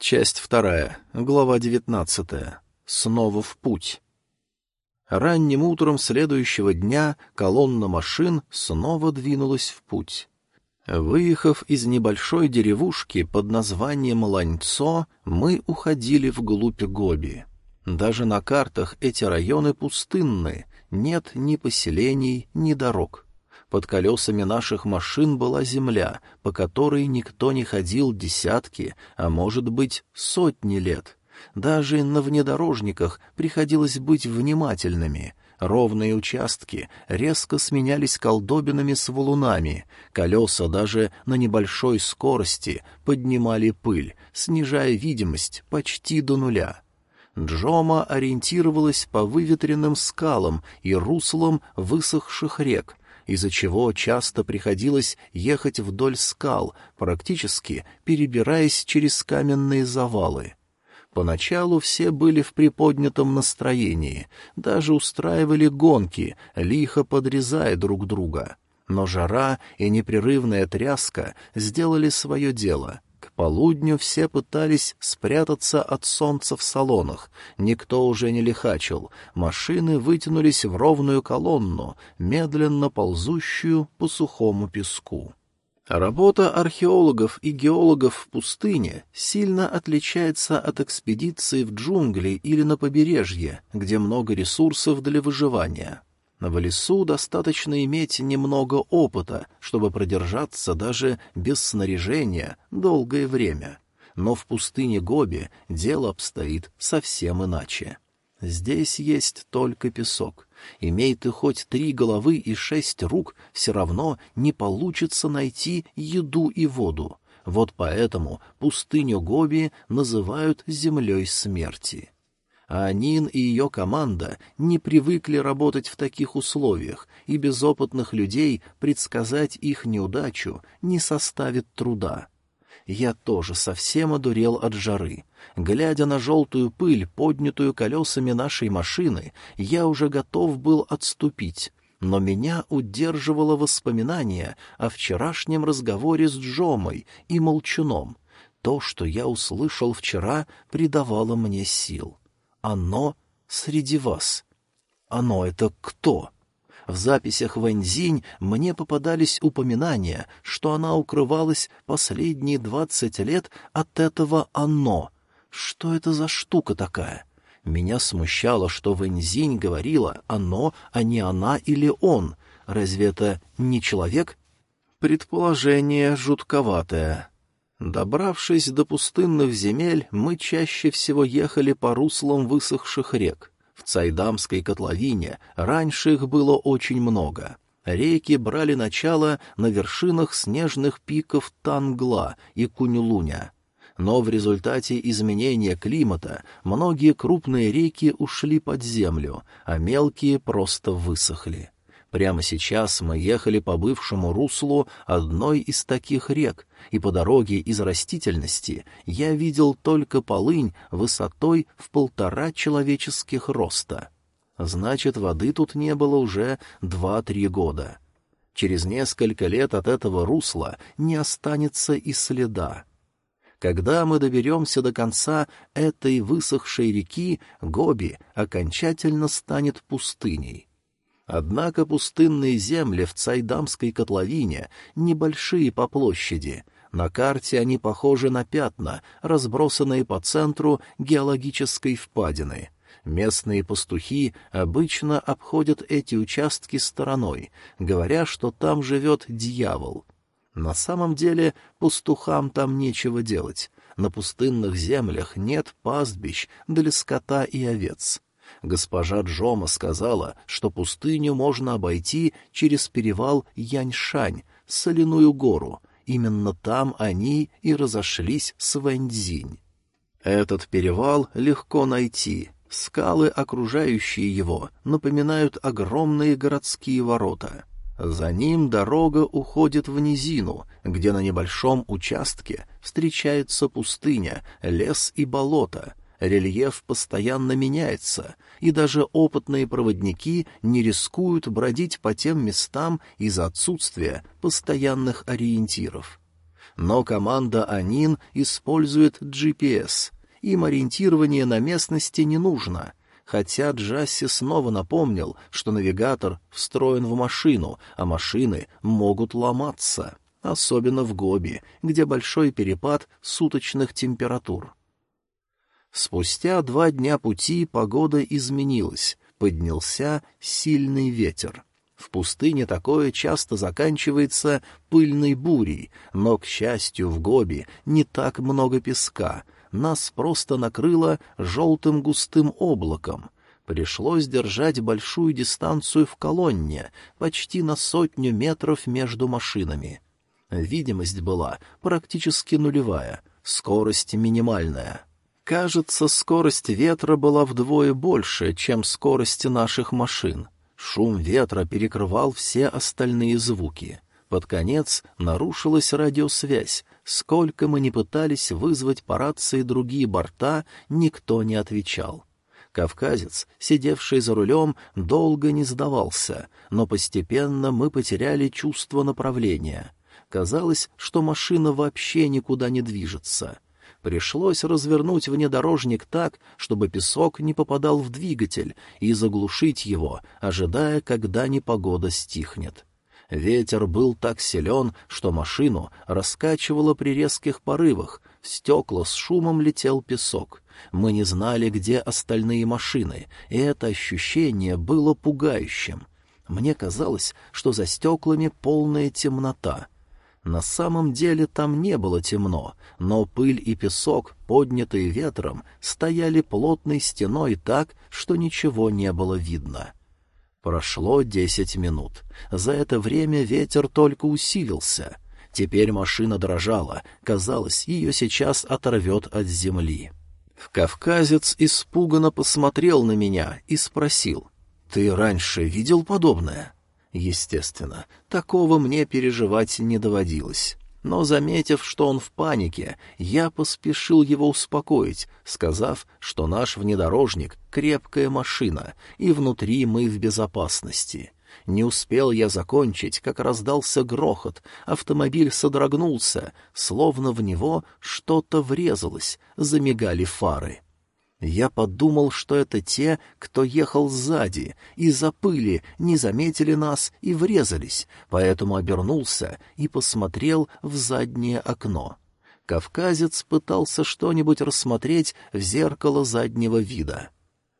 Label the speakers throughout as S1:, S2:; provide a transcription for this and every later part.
S1: Часть вторая, глава девятнадцатая. Снова в путь. Ранним утром следующего дня колонна машин снова двинулась в путь. Выехав из небольшой деревушки под названием Ланьцо, мы уходили вглубь Гоби. Даже на картах эти районы пустынны, нет ни поселений, ни дорог. Под колесами наших машин была земля, по которой никто не ходил десятки, а может быть, сотни лет. Даже на внедорожниках приходилось быть внимательными. Ровные участки резко сменялись колдобинами с валунами, колеса даже на небольшой скорости поднимали пыль, снижая видимость почти до нуля. Джома ориентировалась по выветренным скалам и руслам высохших рек, из-за чего часто приходилось ехать вдоль скал, практически перебираясь через каменные завалы. Поначалу все были в приподнятом настроении, даже устраивали гонки, лихо подрезая друг друга. Но жара и непрерывная тряска сделали свое дело — полудню все пытались спрятаться от солнца в салонах. Никто уже не лихачил. Машины вытянулись в ровную колонну, медленно ползущую по сухому песку. Работа археологов и геологов в пустыне сильно отличается от экспедиции в джунгли или на побережье, где много ресурсов для выживания. В лесу достаточно иметь немного опыта, чтобы продержаться даже без снаряжения долгое время. Но в пустыне Гоби дело обстоит совсем иначе. Здесь есть только песок. Имей ты хоть три головы и шесть рук, все равно не получится найти еду и воду. Вот поэтому пустыню Гоби называют землей смерти а Нин и ее команда не привыкли работать в таких условиях, и без опытных людей предсказать их неудачу не составит труда. Я тоже совсем одурел от жары. Глядя на желтую пыль, поднятую колесами нашей машины, я уже готов был отступить, но меня удерживало воспоминание о вчерашнем разговоре с Джомой и Молчуном. То, что я услышал вчера, придавало мне сил. Оно среди вас. Оно — это кто? В записях Вэньзинь мне попадались упоминания, что она укрывалась последние двадцать лет от этого «оно». Что это за штука такая? Меня смущало, что Вэньзинь говорила «оно», а не «она» или «он». Разве это не человек? Предположение жутковатое. Добравшись до пустынных земель, мы чаще всего ехали по руслам высохших рек. В Цайдамской котловине раньше их было очень много. Реки брали начало на вершинах снежных пиков Тангла и Кунюлуня. Но в результате изменения климата многие крупные реки ушли под землю, а мелкие просто высохли. Прямо сейчас мы ехали по бывшему руслу одной из таких рек, и по дороге из растительности я видел только полынь высотой в полтора человеческих роста. Значит, воды тут не было уже два-три года. Через несколько лет от этого русла не останется и следа. Когда мы доберемся до конца этой высохшей реки, Гоби окончательно станет пустыней. Однако пустынные земли в Цайдамской котловине небольшие по площади. На карте они похожи на пятна, разбросанные по центру геологической впадины. Местные пастухи обычно обходят эти участки стороной, говоря, что там живет дьявол. На самом деле пастухам там нечего делать. На пустынных землях нет пастбищ для скота и овец. Госпожа Джома сказала, что пустыню можно обойти через перевал Яньшань, соляную гору. Именно там они и разошлись с Вэньцзинь. Этот перевал легко найти. Скалы, окружающие его, напоминают огромные городские ворота. За ним дорога уходит в низину, где на небольшом участке встречается пустыня, лес и болото, рельеф постоянно меняется, и даже опытные проводники не рискуют бродить по тем местам из-за отсутствия постоянных ориентиров. Но команда «Анин» использует GPS. Им ориентирование на местности не нужно. Хотя Джасси снова напомнил, что навигатор встроен в машину, а машины могут ломаться. Особенно в Гоби, где большой перепад суточных температур. Спустя два дня пути погода изменилась, поднялся сильный ветер. В пустыне такое часто заканчивается пыльной бурей, но, к счастью, в Гоби не так много песка, нас просто накрыло желтым густым облаком. Пришлось держать большую дистанцию в колонне, почти на сотню метров между машинами. Видимость была практически нулевая, скорость минимальная — Кажется, скорость ветра была вдвое больше, чем скорость наших машин. Шум ветра перекрывал все остальные звуки. Под конец нарушилась радиосвязь. Сколько мы ни пытались вызвать по рации другие борта, никто не отвечал. Кавказец, сидевший за рулем, долго не сдавался, но постепенно мы потеряли чувство направления. Казалось, что машина вообще никуда не движется — Пришлось развернуть внедорожник так, чтобы песок не попадал в двигатель, и заглушить его, ожидая, когда непогода стихнет. Ветер был так силен, что машину раскачивало при резких порывах, в стекла с шумом летел песок. Мы не знали, где остальные машины, и это ощущение было пугающим. Мне казалось, что за стеклами полная темнота — на самом деле там не было темно, но пыль и песок, поднятые ветром, стояли плотной стеной так, что ничего не было видно. Прошло десять минут. За это время ветер только усилился. Теперь машина дрожала, казалось, ее сейчас оторвет от земли. Кавказец испуганно посмотрел на меня и спросил, «Ты раньше видел подобное?» Естественно, такого мне переживать не доводилось. Но, заметив, что он в панике, я поспешил его успокоить, сказав, что наш внедорожник — крепкая машина, и внутри мы в безопасности. Не успел я закончить, как раздался грохот, автомобиль содрогнулся, словно в него что-то врезалось, замигали фары. Я подумал, что это те, кто ехал сзади, из-за пыли не заметили нас и врезались, поэтому обернулся и посмотрел в заднее окно. Кавказец пытался что-нибудь рассмотреть в зеркало заднего вида.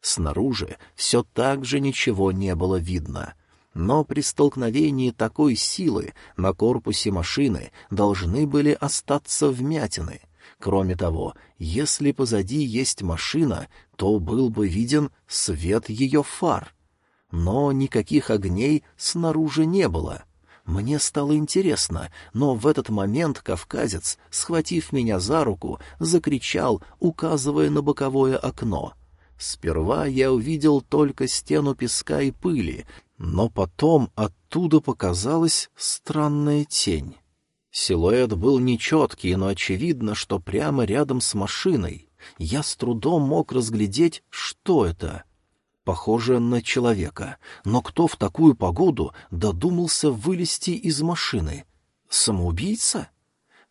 S1: Снаружи все так же ничего не было видно. Но при столкновении такой силы на корпусе машины должны были остаться вмятины — Кроме того, если позади есть машина, то был бы виден свет ее фар. Но никаких огней снаружи не было. Мне стало интересно, но в этот момент кавказец, схватив меня за руку, закричал, указывая на боковое окно. Сперва я увидел только стену песка и пыли, но потом оттуда показалась странная тень. Силуэт был нечеткий, но очевидно, что прямо рядом с машиной. Я с трудом мог разглядеть, что это. Похоже на человека. Но кто в такую погоду додумался вылезти из машины? Самоубийца?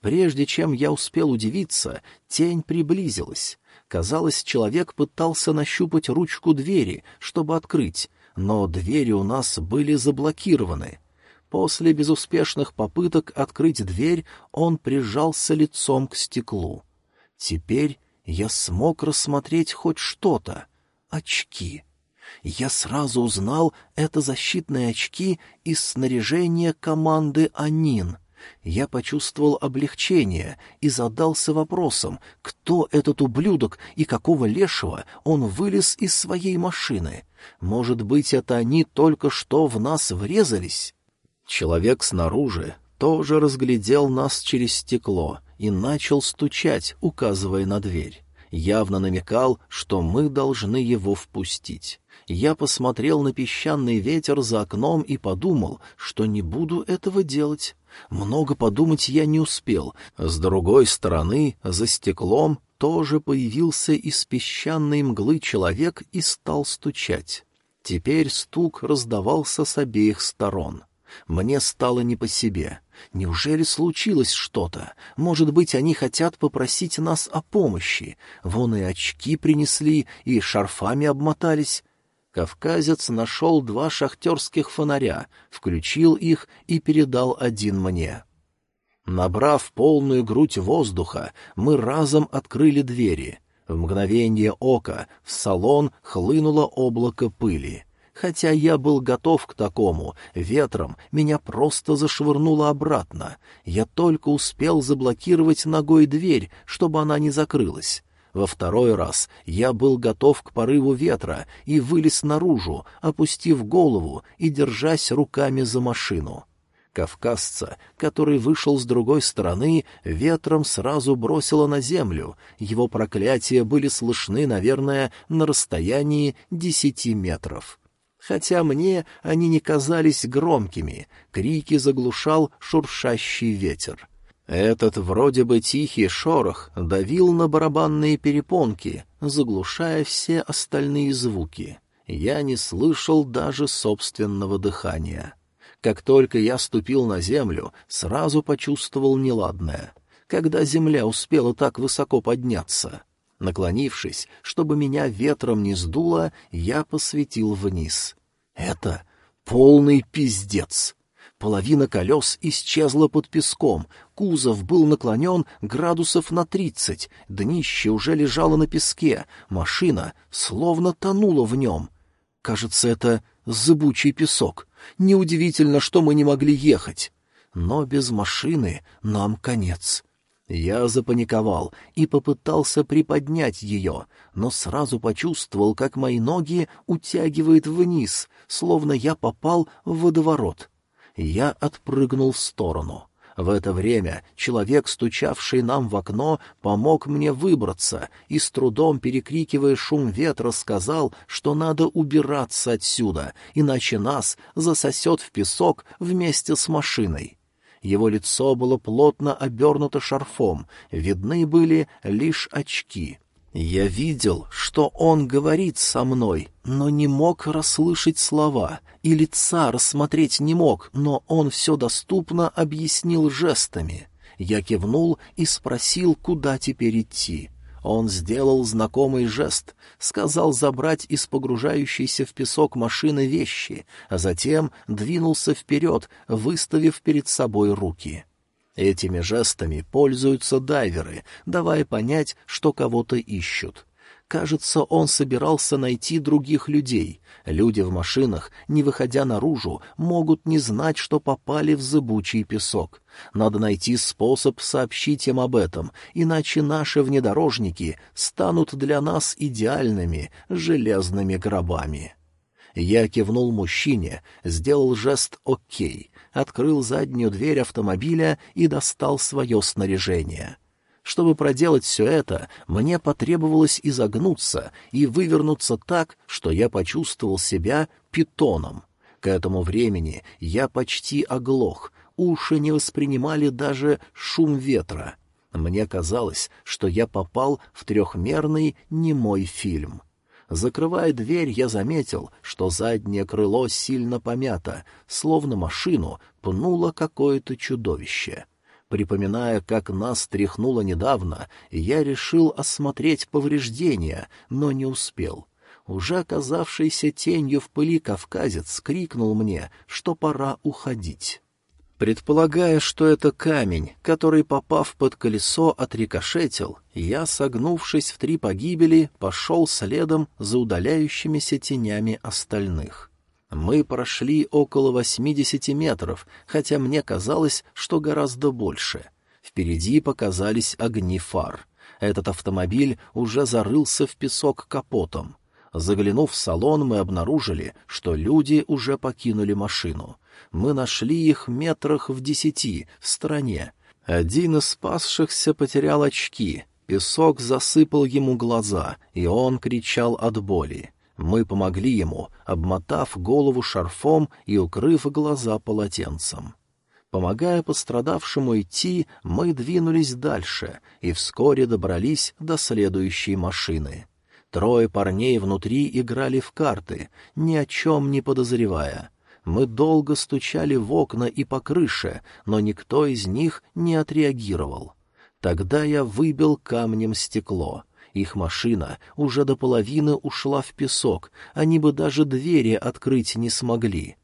S1: Прежде чем я успел удивиться, тень приблизилась. Казалось, человек пытался нащупать ручку двери, чтобы открыть, но двери у нас были заблокированы — После безуспешных попыток открыть дверь он прижался лицом к стеклу. Теперь я смог рассмотреть хоть что-то. Очки. Я сразу узнал это защитные очки из снаряжения команды «Анин». Я почувствовал облегчение и задался вопросом, кто этот ублюдок и какого лешего он вылез из своей машины. Может быть, это они только что в нас врезались? Человек снаружи тоже разглядел нас через стекло и начал стучать, указывая на дверь. Явно намекал, что мы должны его впустить. Я посмотрел на песчаный ветер за окном и подумал, что не буду этого делать. Много подумать я не успел. С другой стороны, за стеклом тоже появился из песчаной мглы человек и стал стучать. Теперь стук раздавался с обеих сторон. Мне стало не по себе. Неужели случилось что-то? Может быть, они хотят попросить нас о помощи? Вон и очки принесли, и шарфами обмотались. Кавказец нашел два шахтерских фонаря, включил их и передал один мне. Набрав полную грудь воздуха, мы разом открыли двери. В мгновение ока в салон хлынуло облако пыли. Хотя я был готов к такому, ветром меня просто зашвырнуло обратно. Я только успел заблокировать ногой дверь, чтобы она не закрылась. Во второй раз я был готов к порыву ветра и вылез наружу, опустив голову и держась руками за машину. Кавказца, который вышел с другой стороны, ветром сразу бросило на землю. Его проклятия были слышны, наверное, на расстоянии десяти метров. Хотя мне они не казались громкими, крики заглушал шуршащий ветер. Этот вроде бы тихий шорох давил на барабанные перепонки, заглушая все остальные звуки. Я не слышал даже собственного дыхания. Как только я ступил на землю, сразу почувствовал неладное. Когда земля успела так высоко подняться? Наклонившись, чтобы меня ветром не сдуло, я посветил вниз. Это полный пиздец. Половина колес исчезла под песком, кузов был наклонен градусов на тридцать, днище уже лежало на песке, машина словно тонула в нем. Кажется, это зыбучий песок. Неудивительно, что мы не могли ехать. Но без машины нам конец. Я запаниковал и попытался приподнять ее, но сразу почувствовал, как мои ноги утягивает вниз, словно я попал в водоворот. Я отпрыгнул в сторону. В это время человек, стучавший нам в окно, помог мне выбраться и, с трудом перекрикивая шум ветра, сказал, что надо убираться отсюда, иначе нас засосет в песок вместе с машиной. Его лицо было плотно обернуто шарфом, видны были лишь очки. Я видел, что он говорит со мной, но не мог расслышать слова, и лица рассмотреть не мог, но он все доступно объяснил жестами. Я кивнул и спросил, куда теперь идти. Он сделал знакомый жест, сказал забрать из погружающейся в песок машины вещи, а затем двинулся вперед, выставив перед собой руки. Этими жестами пользуются дайверы, давая понять, что кого-то ищут. Кажется, он собирался найти других людей. Люди в машинах, не выходя наружу, могут не знать, что попали в зыбучий песок. Надо найти способ сообщить им об этом, иначе наши внедорожники станут для нас идеальными железными гробами. Я кивнул мужчине, сделал жест «Окей», открыл заднюю дверь автомобиля и достал свое снаряжение. Чтобы проделать все это, мне потребовалось изогнуться и вывернуться так, что я почувствовал себя питоном. К этому времени я почти оглох, уши не воспринимали даже шум ветра. Мне казалось, что я попал в трехмерный немой фильм. Закрывая дверь, я заметил, что заднее крыло сильно помято, словно машину пнуло какое-то чудовище. Припоминая, как нас тряхнуло недавно, я решил осмотреть повреждения, но не успел. Уже оказавшийся тенью в пыли кавказец крикнул мне, что пора уходить. Предполагая, что это камень, который, попав под колесо, отрикошетил, я, согнувшись в три погибели, пошел следом за удаляющимися тенями остальных. Мы прошли около восьмидесяти метров, хотя мне казалось, что гораздо больше. Впереди показались огни фар. Этот автомобиль уже зарылся в песок капотом. Заглянув в салон, мы обнаружили, что люди уже покинули машину — мы нашли их метрах в десяти, в стороне. Один из спасшихся потерял очки, песок засыпал ему глаза, и он кричал от боли. Мы помогли ему, обмотав голову шарфом и укрыв глаза полотенцем. Помогая пострадавшему идти, мы двинулись дальше и вскоре добрались до следующей машины. Трое парней внутри играли в карты, ни о чем не подозревая. Мы долго стучали в окна и по крыше, но никто из них не отреагировал. Тогда я выбил камнем стекло. Их машина уже до половины ушла в песок, они бы даже двери открыть не смогли.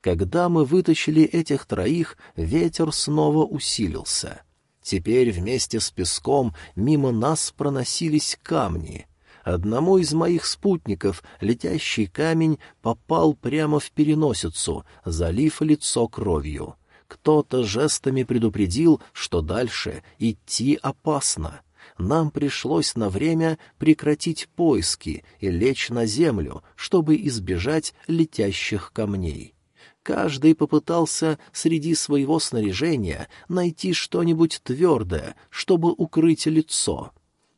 S1: Когда мы вытащили этих троих, ветер снова усилился. Теперь вместе с песком мимо нас проносились камни. Одному из моих спутников летящий камень попал прямо в переносицу, залив лицо кровью. Кто-то жестами предупредил, что дальше идти опасно. Нам пришлось на время прекратить поиски и лечь на землю, чтобы избежать летящих камней. Каждый попытался среди своего снаряжения найти что-нибудь твердое, чтобы укрыть лицо.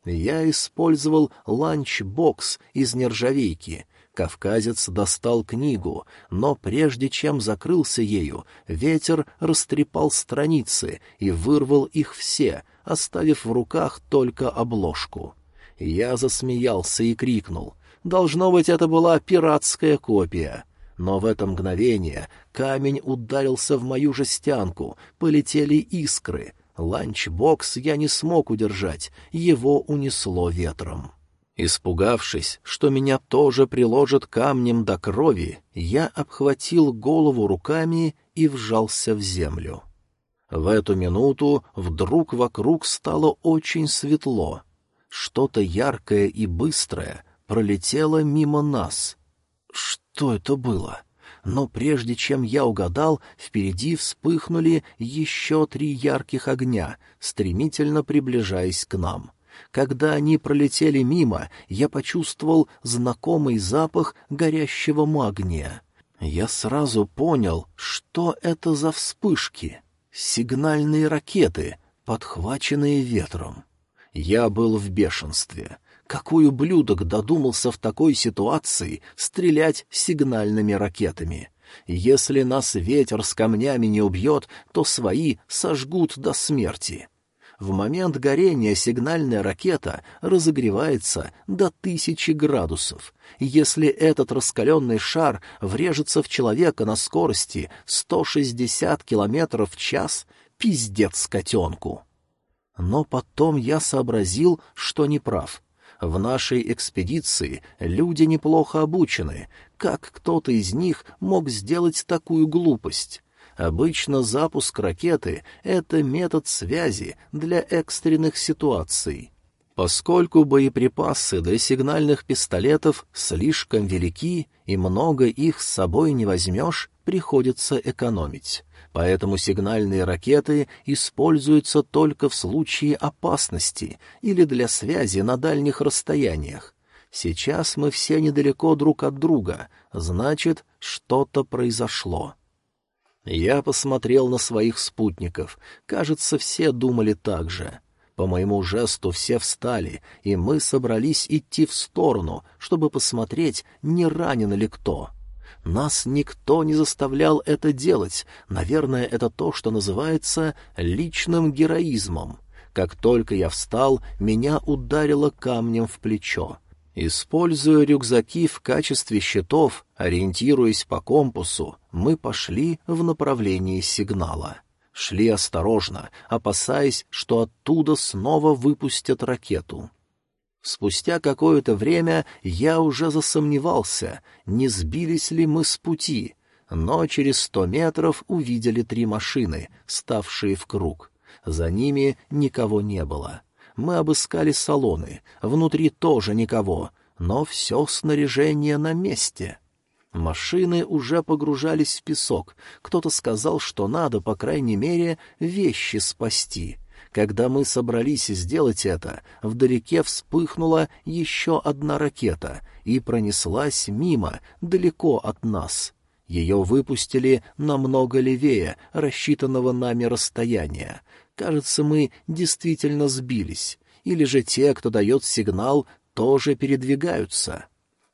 S1: Я использовал ланчбокс из нержавейки. Кавказец достал книгу, но прежде чем закрылся ею, ветер растрепал страницы и вырвал их все, оставив в руках только обложку. Я засмеялся и крикнул. «Должно быть, это была пиратская копия». Но в это мгновение камень ударился в мою жестянку, полетели искры. Ланчбокс я не смог удержать, его унесло ветром. Испугавшись, что меня тоже приложат камнем до крови, я обхватил голову руками и вжался в землю. В эту минуту вдруг вокруг стало очень светло. Что-то яркое и быстрое пролетело мимо нас. Что это было? Но прежде чем я угадал, впереди вспыхнули еще три ярких огня, стремительно приближаясь к нам. Когда они пролетели мимо, я почувствовал знакомый запах горящего магния. Я сразу понял, что это за вспышки. Сигнальные ракеты, подхваченные ветром. Я был в бешенстве. Какой ублюдок додумался в такой ситуации стрелять сигнальными ракетами? Если нас ветер с камнями не убьет, то свои сожгут до смерти. В момент горения сигнальная ракета разогревается до тысячи градусов. Если этот раскаленный шар врежется в человека на скорости 160 километров в час, пиздец котенку. Но потом я сообразил, что не прав. В нашей экспедиции люди неплохо обучены. Как кто-то из них мог сделать такую глупость? Обычно запуск ракеты — это метод связи для экстренных ситуаций. Поскольку боеприпасы для сигнальных пистолетов слишком велики и много их с собой не возьмешь, приходится экономить поэтому сигнальные ракеты используются только в случае опасности или для связи на дальних расстояниях. Сейчас мы все недалеко друг от друга, значит, что-то произошло. Я посмотрел на своих спутников. Кажется, все думали так же. По моему жесту все встали, и мы собрались идти в сторону, чтобы посмотреть, не ранен ли кто. Нас никто не заставлял это делать. Наверное, это то, что называется личным героизмом. Как только я встал, меня ударило камнем в плечо. Используя рюкзаки в качестве щитов, ориентируясь по компасу, мы пошли в направлении сигнала. Шли осторожно, опасаясь, что оттуда снова выпустят ракету. Спустя какое-то время я уже засомневался, не сбились ли мы с пути, но через сто метров увидели три машины, ставшие в круг. За ними никого не было. Мы обыскали салоны, внутри тоже никого, но все снаряжение на месте. Машины уже погружались в песок, кто-то сказал, что надо, по крайней мере, вещи спасти — когда мы собрались сделать это, вдалеке вспыхнула еще одна ракета и пронеслась мимо, далеко от нас. Ее выпустили намного левее рассчитанного нами расстояния. Кажется, мы действительно сбились. Или же те, кто дает сигнал, тоже передвигаются.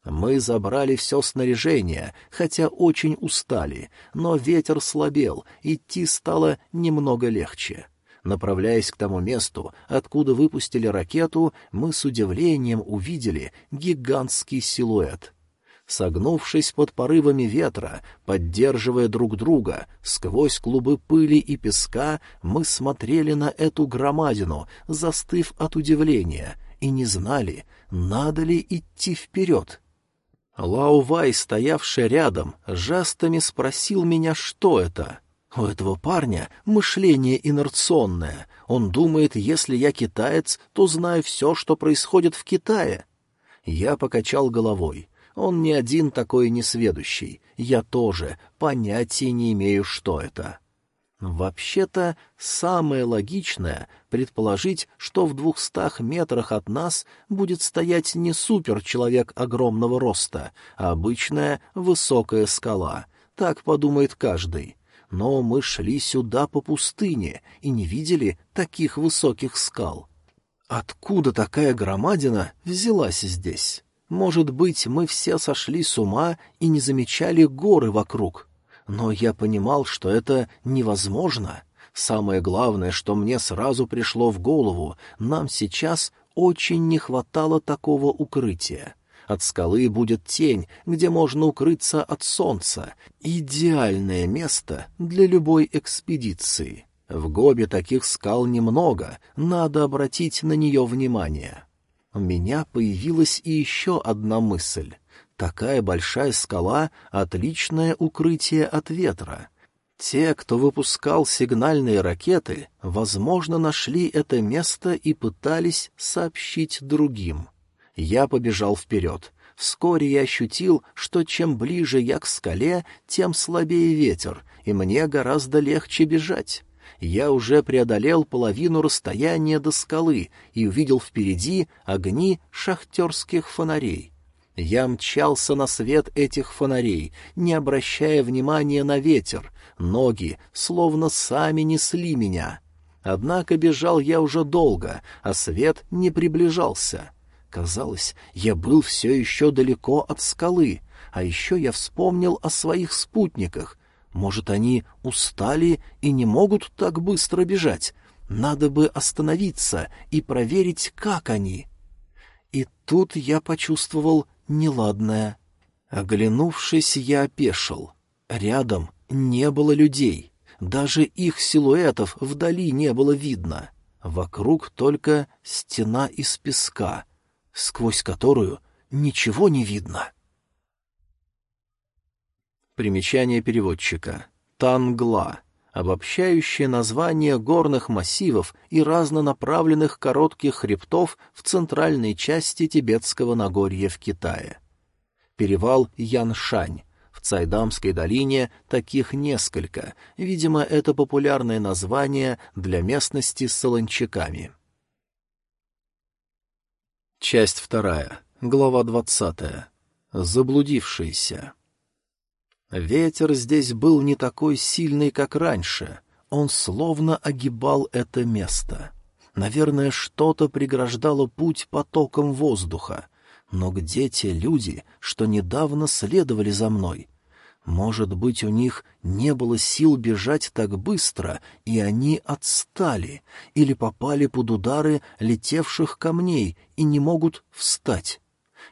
S1: Мы забрали все снаряжение, хотя очень устали, но ветер слабел, идти стало немного легче. Направляясь к тому месту, откуда выпустили ракету, мы с удивлением увидели гигантский силуэт. Согнувшись под порывами ветра, поддерживая друг друга, сквозь клубы пыли и песка мы смотрели на эту громадину, застыв от удивления, и не знали, надо ли идти вперед. Лаувай, стоявший рядом, жестами спросил меня, что это. У этого парня мышление инерционное. Он думает, если я китаец, то знаю все, что происходит в Китае. Я покачал головой. Он не один такой несведущий. Я тоже понятия не имею, что это. Вообще-то, самое логичное — предположить, что в двухстах метрах от нас будет стоять не суперчеловек огромного роста, а обычная высокая скала. Так подумает каждый. Но мы шли сюда по пустыне и не видели таких высоких скал. Откуда такая громадина взялась здесь? Может быть, мы все сошли с ума и не замечали горы вокруг. Но я понимал, что это невозможно. Самое главное, что мне сразу пришло в голову, нам сейчас очень не хватало такого укрытия. От скалы будет тень, где можно укрыться от солнца. Идеальное место для любой экспедиции. В Гобе таких скал немного, надо обратить на нее внимание. У меня появилась и еще одна мысль. Такая большая скала — отличное укрытие от ветра. Те, кто выпускал сигнальные ракеты, возможно, нашли это место и пытались сообщить другим. Я побежал вперед. Вскоре я ощутил, что чем ближе я к скале, тем слабее ветер, и мне гораздо легче бежать я уже преодолел половину расстояния до скалы и увидел впереди огни шахтерских фонарей. Я мчался на свет этих фонарей, не обращая внимания на ветер, ноги словно сами несли меня. Однако бежал я уже долго, а свет не приближался. Казалось, я был все еще далеко от скалы, а еще я вспомнил о своих спутниках, может, они устали и не могут так быстро бежать? Надо бы остановиться и проверить, как они. И тут я почувствовал неладное. Оглянувшись, я опешил. Рядом не было людей. Даже их силуэтов вдали не было видно. Вокруг только стена из песка, сквозь которую ничего не видно. Примечание переводчика. Тангла. Обобщающее название горных массивов и разнонаправленных коротких хребтов в центральной части Тибетского Нагорья в Китае. Перевал Яншань. В Цайдамской долине таких несколько. Видимо, это популярное название для местности с солончаками. Часть вторая. Глава двадцатая. Заблудившиеся. Ветер здесь был не такой сильный, как раньше. Он словно огибал это место. Наверное, что-то преграждало путь потоком воздуха. Но где те люди, что недавно следовали за мной? Может быть, у них не было сил бежать так быстро, и они отстали, или попали под удары летевших камней и не могут встать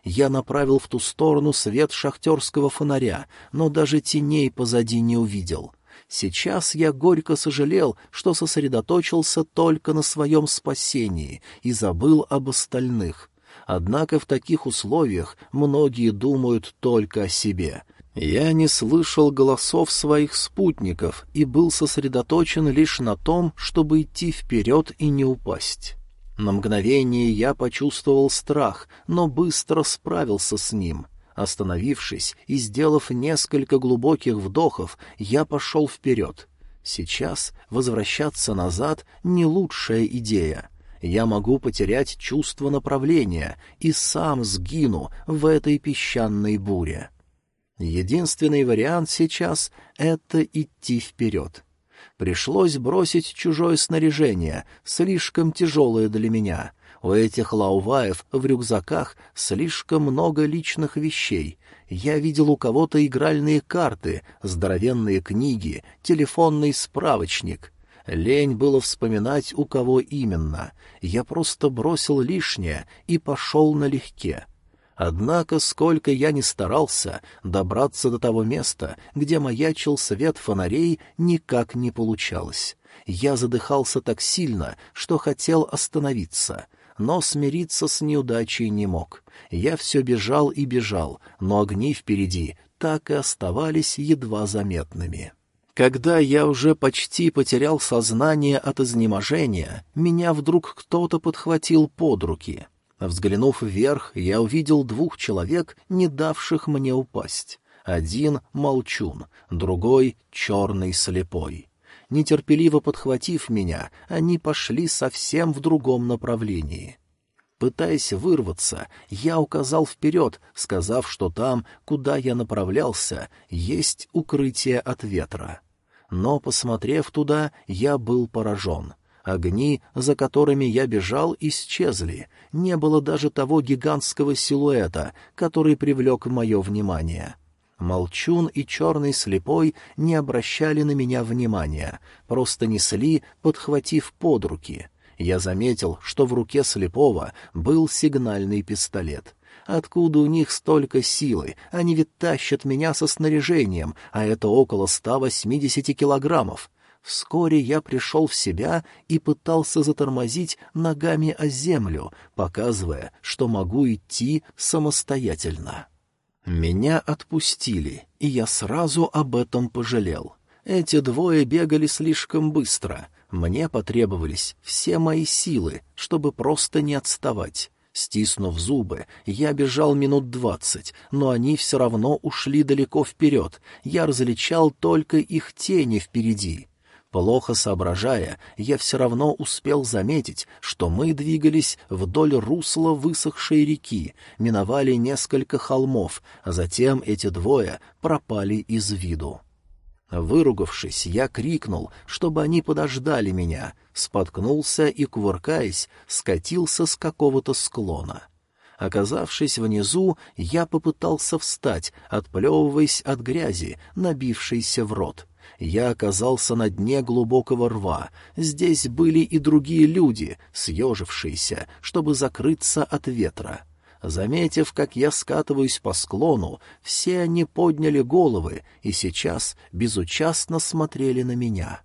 S1: я направил в ту сторону свет шахтерского фонаря, но даже теней позади не увидел. Сейчас я горько сожалел, что сосредоточился только на своем спасении и забыл об остальных. Однако в таких условиях многие думают только о себе. Я не слышал голосов своих спутников и был сосредоточен лишь на том, чтобы идти вперед и не упасть. На мгновение я почувствовал страх, но быстро справился с ним. Остановившись и сделав несколько глубоких вдохов, я пошел вперед. Сейчас возвращаться назад — не лучшая идея. Я могу потерять чувство направления и сам сгину в этой песчаной буре. Единственный вариант сейчас — это идти вперед. Пришлось бросить чужое снаряжение, слишком тяжелое для меня. У этих лауваев в рюкзаках слишком много личных вещей. Я видел у кого-то игральные карты, здоровенные книги, телефонный справочник. Лень было вспоминать, у кого именно. Я просто бросил лишнее и пошел налегке. Однако, сколько я ни старался, добраться до того места, где маячил свет фонарей, никак не получалось. Я задыхался так сильно, что хотел остановиться, но смириться с неудачей не мог. Я все бежал и бежал, но огни впереди так и оставались едва заметными. Когда я уже почти потерял сознание от изнеможения, меня вдруг кто-то подхватил под руки. Взглянув вверх, я увидел двух человек, не давших мне упасть. Один — молчун, другой — черный слепой. Нетерпеливо подхватив меня, они пошли совсем в другом направлении. Пытаясь вырваться, я указал вперед, сказав, что там, куда я направлялся, есть укрытие от ветра но, посмотрев туда, я был поражен. Огни, за которыми я бежал, исчезли. Не было даже того гигантского силуэта, который привлек мое внимание. Молчун и черный слепой не обращали на меня внимания, просто несли, подхватив под руки. Я заметил, что в руке слепого был сигнальный пистолет. Откуда у них столько силы? Они ведь тащат меня со снаряжением, а это около 180 килограммов. Вскоре я пришел в себя и пытался затормозить ногами о землю, показывая, что могу идти самостоятельно. Меня отпустили, и я сразу об этом пожалел. Эти двое бегали слишком быстро. Мне потребовались все мои силы, чтобы просто не отставать. Стиснув зубы, я бежал минут двадцать, но они все равно ушли далеко вперед, я различал только их тени впереди. Плохо соображая, я все равно успел заметить, что мы двигались вдоль русла высохшей реки, миновали несколько холмов, а затем эти двое пропали из виду. Выругавшись, я крикнул, чтобы они подождали меня, споткнулся и, кувыркаясь, скатился с какого-то склона. Оказавшись внизу, я попытался встать, отплевываясь от грязи, набившейся в рот. Я оказался на дне глубокого рва. Здесь были и другие люди, съежившиеся, чтобы закрыться от ветра. Заметив, как я скатываюсь по склону, все они подняли головы и сейчас безучастно смотрели на меня.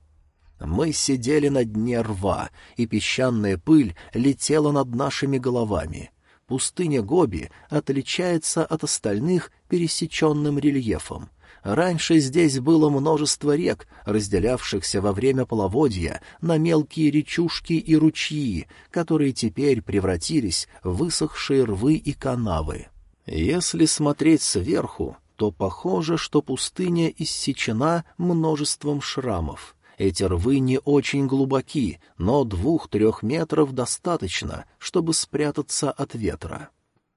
S1: Мы сидели на дне рва, и песчаная пыль летела над нашими головами. Пустыня Гоби отличается от остальных пересеченным рельефом. Раньше здесь было множество рек, разделявшихся во время половодья на мелкие речушки и ручьи, которые теперь превратились в высохшие рвы и канавы. Если смотреть сверху, то похоже, что пустыня иссечена множеством шрамов. Эти рвы не очень глубоки, но двух-трех метров достаточно, чтобы спрятаться от ветра.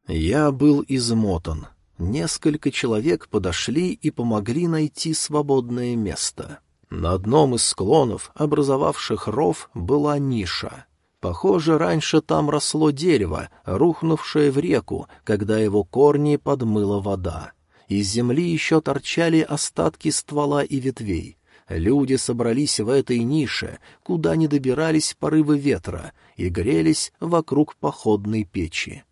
S1: Я был измотан, Несколько человек подошли и помогли найти свободное место. На одном из склонов, образовавших ров, была ниша. Похоже, раньше там росло дерево, рухнувшее в реку, когда его корни подмыла вода. Из земли еще торчали остатки ствола и ветвей. Люди собрались в этой нише, куда не добирались порывы ветра, и грелись вокруг походной печи.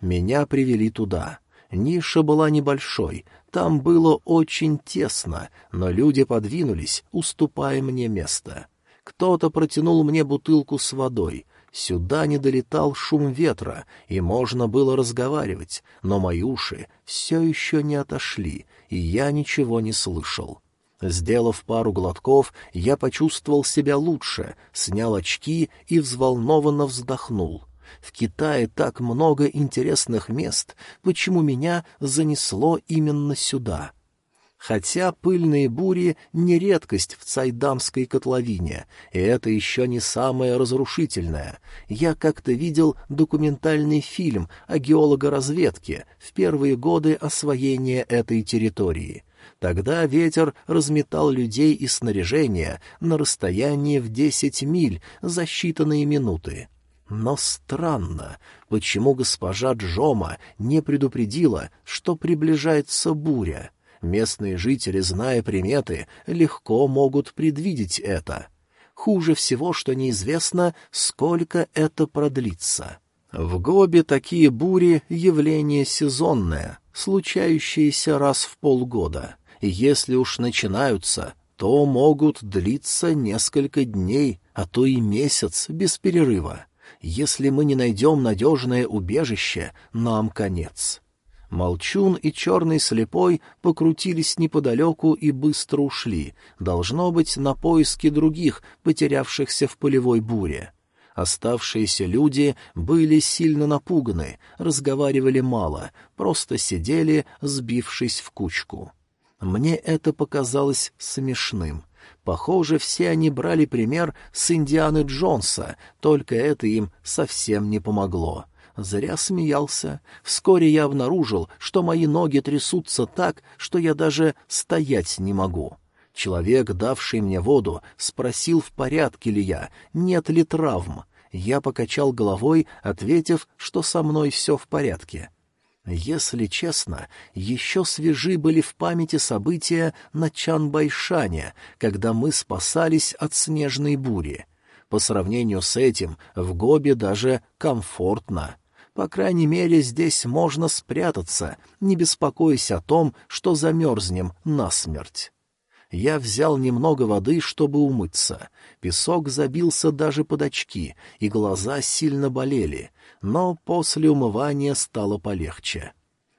S1: Меня привели туда — Ниша была небольшой, там было очень тесно, но люди подвинулись, уступая мне место. Кто-то протянул мне бутылку с водой. Сюда не долетал шум ветра, и можно было разговаривать, но мои уши все еще не отошли, и я ничего не слышал. Сделав пару глотков, я почувствовал себя лучше, снял очки и взволнованно вздохнул. В Китае так много интересных мест, почему меня занесло именно сюда? Хотя пыльные бури — не редкость в Цайдамской котловине, и это еще не самое разрушительное. Я как-то видел документальный фильм о геологоразведке в первые годы освоения этой территории — Тогда ветер разметал людей и снаряжение на расстоянии в десять миль за считанные минуты. Но странно, почему госпожа Джома не предупредила, что приближается буря. Местные жители, зная приметы, легко могут предвидеть это. Хуже всего, что неизвестно, сколько это продлится. В Гобе такие бури — явление сезонное, случающееся раз в полгода. И если уж начинаются, то могут длиться несколько дней, а то и месяц без перерыва. Если мы не найдем надежное убежище, нам конец. Молчун и черный слепой покрутились неподалеку и быстро ушли, должно быть, на поиски других, потерявшихся в полевой буре. Оставшиеся люди были сильно напуганы, разговаривали мало, просто сидели, сбившись в кучку. Мне это показалось смешным. Похоже, все они брали пример с Индианы Джонса, только это им совсем не помогло. Зря смеялся. Вскоре я обнаружил, что мои ноги трясутся так, что я даже стоять не могу. Человек, давший мне воду, спросил, в порядке ли я, нет ли травм. Я покачал головой, ответив, что со мной все в порядке. Если честно, еще свежи были в памяти события на Чанбайшане, когда мы спасались от снежной бури. По сравнению с этим в Гобе даже комфортно. По крайней мере, здесь можно спрятаться, не беспокоясь о том, что замерзнем насмерть. Я взял немного воды, чтобы умыться. Песок забился даже под очки, и глаза сильно болели, но после умывания стало полегче.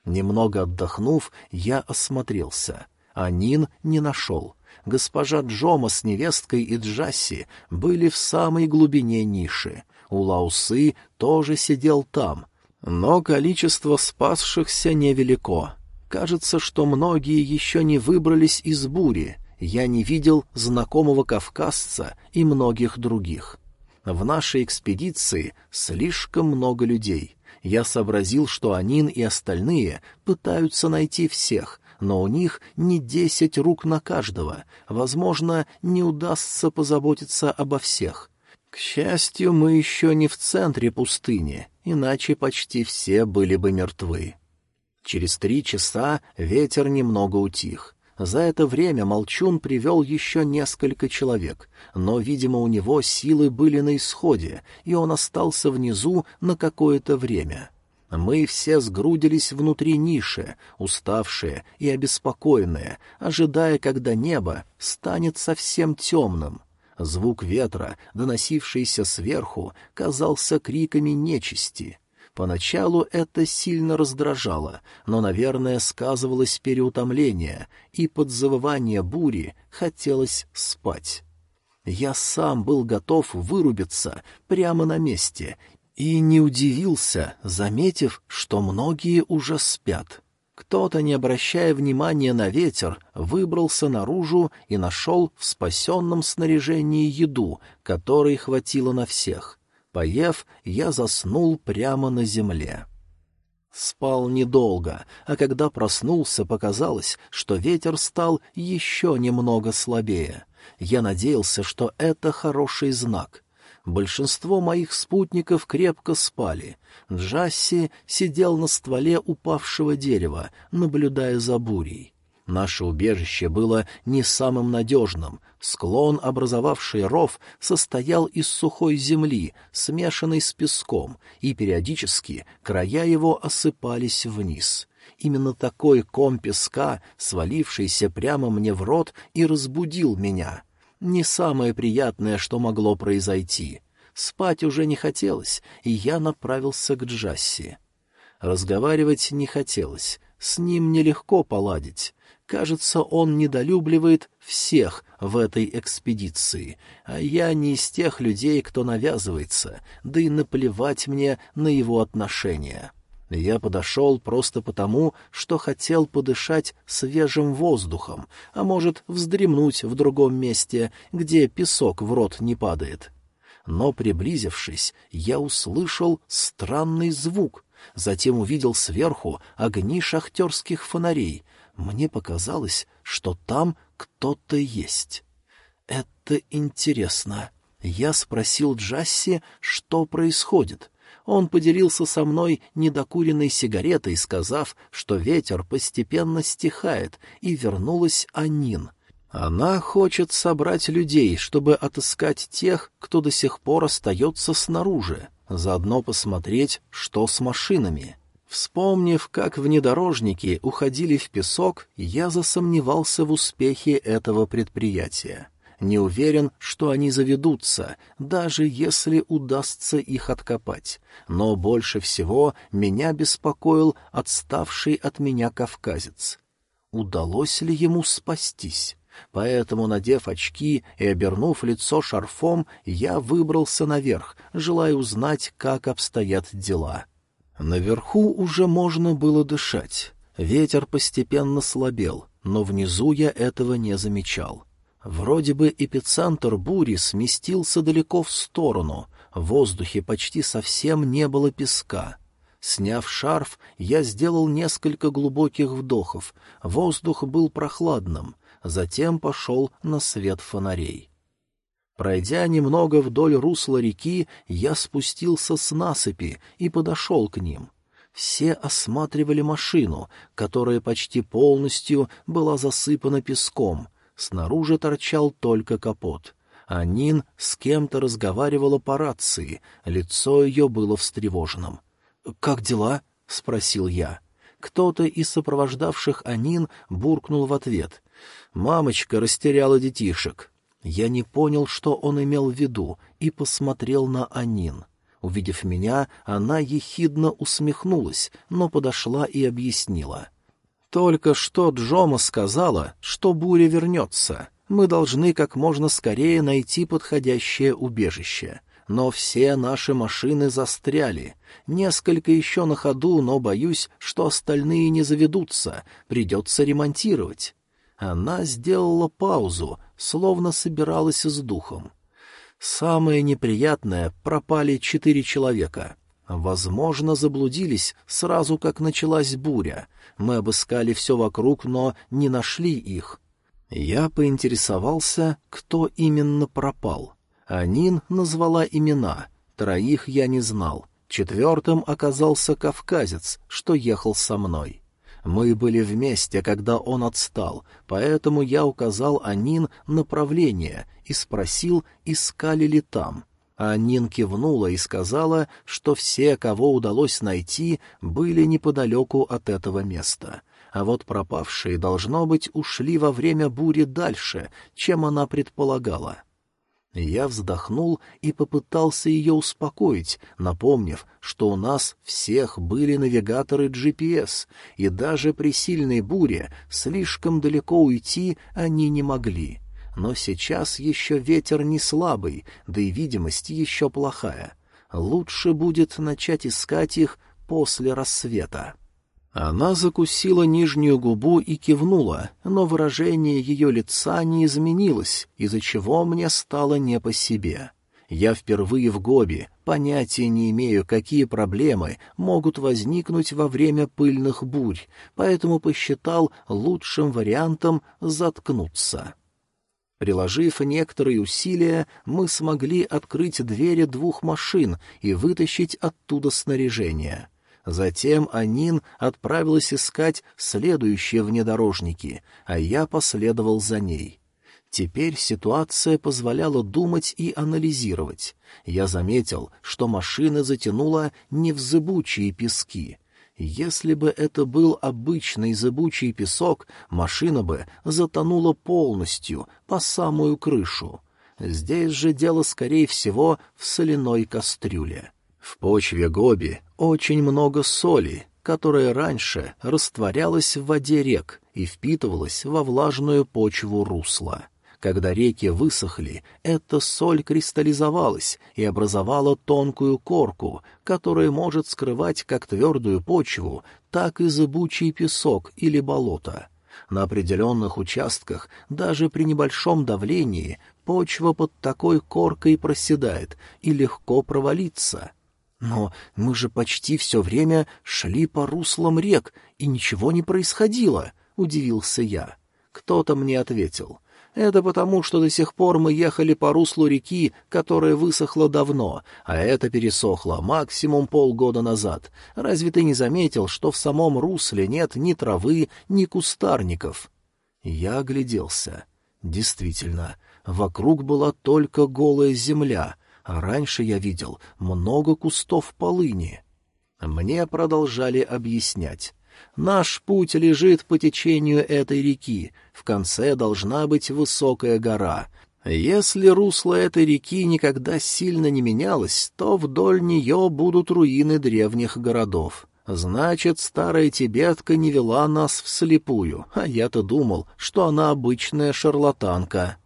S1: Немного отдохнув, я осмотрелся. А Нин не нашел. Госпожа Джома с невесткой и Джасси были в самой глубине ниши. У Лаусы тоже сидел там, но количество спасшихся невелико. Кажется, что многие еще не выбрались из бури. Я не видел знакомого кавказца и многих других. В нашей экспедиции слишком много людей. Я сообразил, что Анин и остальные пытаются найти всех, но у них не десять рук на каждого. Возможно, не удастся позаботиться обо всех. К счастью, мы еще не в центре пустыни, иначе почти все были бы мертвы. Через три часа ветер немного утих. За это время Молчун привел еще несколько человек, но, видимо, у него силы были на исходе, и он остался внизу на какое-то время. Мы все сгрудились внутри ниши, уставшие и обеспокоенные, ожидая, когда небо станет совсем темным. Звук ветра, доносившийся сверху, казался криками нечисти. Поначалу это сильно раздражало, но, наверное, сказывалось переутомление, и под завывание бури хотелось спать. Я сам был готов вырубиться прямо на месте и не удивился, заметив, что многие уже спят. Кто-то, не обращая внимания на ветер, выбрался наружу и нашел в спасенном снаряжении еду, которой хватило на всех. Поев, я заснул прямо на земле. Спал недолго, а когда проснулся, показалось, что ветер стал еще немного слабее. Я надеялся, что это хороший знак. Большинство моих спутников крепко спали. Джасси сидел на стволе упавшего дерева, наблюдая за бурей. Наше убежище было не самым надежным. Склон, образовавший ров, состоял из сухой земли, смешанной с песком, и периодически края его осыпались вниз. Именно такой ком песка, свалившийся прямо мне в рот, и разбудил меня. Не самое приятное, что могло произойти. Спать уже не хотелось, и я направился к Джасси. Разговаривать не хотелось, с ним нелегко поладить. Кажется, он недолюбливает всех в этой экспедиции, а я не из тех людей, кто навязывается, да и наплевать мне на его отношения. Я подошел просто потому, что хотел подышать свежим воздухом, а может, вздремнуть в другом месте, где песок в рот не падает. Но, приблизившись, я услышал странный звук, затем увидел сверху огни шахтерских фонарей — мне показалось, что там кто-то есть. Это интересно. Я спросил Джасси, что происходит. Он поделился со мной недокуренной сигаретой, сказав, что ветер постепенно стихает, и вернулась Анин. Она хочет собрать людей, чтобы отыскать тех, кто до сих пор остается снаружи. заодно посмотреть, что с машинами. Вспомнив, как внедорожники уходили в песок, я засомневался в успехе этого предприятия. Не уверен, что они заведутся, даже если удастся их откопать. Но больше всего меня беспокоил отставший от меня кавказец. Удалось ли ему спастись? Поэтому, надев очки и обернув лицо шарфом, я выбрался наверх, желая узнать, как обстоят дела. — Наверху уже можно было дышать. Ветер постепенно слабел, но внизу я этого не замечал. Вроде бы эпицентр бури сместился далеко в сторону, в воздухе почти совсем не было песка. Сняв шарф, я сделал несколько глубоких вдохов, воздух был прохладным, затем пошел на свет фонарей. Пройдя немного вдоль русла реки, я спустился с насыпи и подошел к ним. Все осматривали машину, которая почти полностью была засыпана песком. Снаружи торчал только капот. А Нин с кем-то разговаривала по рации, лицо ее было встревоженным. «Как дела?» — спросил я. Кто-то из сопровождавших Анин буркнул в ответ. «Мамочка растеряла детишек. Я не понял, что он имел в виду, и посмотрел на Анин. Увидев меня, она ехидно усмехнулась, но подошла и объяснила. «Только что Джома сказала, что буря вернется. Мы должны как можно скорее найти подходящее убежище. Но все наши машины застряли. Несколько еще на ходу, но боюсь, что остальные не заведутся. Придется ремонтировать». Она сделала паузу, словно собиралась с духом. Самое неприятное — пропали четыре человека. Возможно, заблудились сразу, как началась буря. Мы обыскали все вокруг, но не нашли их. Я поинтересовался, кто именно пропал. Анин назвала имена, троих я не знал. Четвертым оказался кавказец, что ехал со мной. Мы были вместе, когда он отстал, поэтому я указал Анин направление и спросил, искали ли там. Анин кивнула и сказала, что все, кого удалось найти, были неподалеку от этого места. А вот пропавшие, должно быть, ушли во время бури дальше, чем она предполагала. Я вздохнул и попытался ее успокоить, напомнив, что у нас всех были навигаторы GPS, и даже при сильной буре слишком далеко уйти они не могли. Но сейчас еще ветер не слабый, да и видимость еще плохая. Лучше будет начать искать их после рассвета. Она закусила нижнюю губу и кивнула, но выражение ее лица не изменилось, из-за чего мне стало не по себе. Я впервые в Гоби, понятия не имею, какие проблемы могут возникнуть во время пыльных бурь, поэтому посчитал лучшим вариантом заткнуться. Приложив некоторые усилия, мы смогли открыть двери двух машин и вытащить оттуда снаряжение — Затем Анин отправилась искать следующие внедорожники, а я последовал за ней. Теперь ситуация позволяла думать и анализировать. Я заметил, что машина затянула не пески. Если бы это был обычный зыбучий песок, машина бы затонула полностью, по самую крышу. Здесь же дело, скорее всего, в соляной кастрюле. В почве Гоби очень много соли, которая раньше растворялась в воде рек и впитывалась во влажную почву русла. Когда реки высохли, эта соль кристаллизовалась и образовала тонкую корку, которая может скрывать как твердую почву, так и зыбучий песок или болото. На определенных участках, даже при небольшом давлении, почва под такой коркой проседает и легко провалится — но мы же почти все время шли по руслам рек, и ничего не происходило, — удивился я. Кто-то мне ответил. Это потому, что до сих пор мы ехали по руслу реки, которая высохла давно, а это пересохло максимум полгода назад. Разве ты не заметил, что в самом русле нет ни травы, ни кустарников? Я огляделся. Действительно, вокруг была только голая земля, а раньше я видел много кустов полыни. Мне продолжали объяснять. Наш путь лежит по течению этой реки, в конце должна быть высокая гора. Если русло этой реки никогда сильно не менялось, то вдоль нее будут руины древних городов. Значит, старая тибетка не вела нас вслепую, а я-то думал, что она обычная шарлатанка.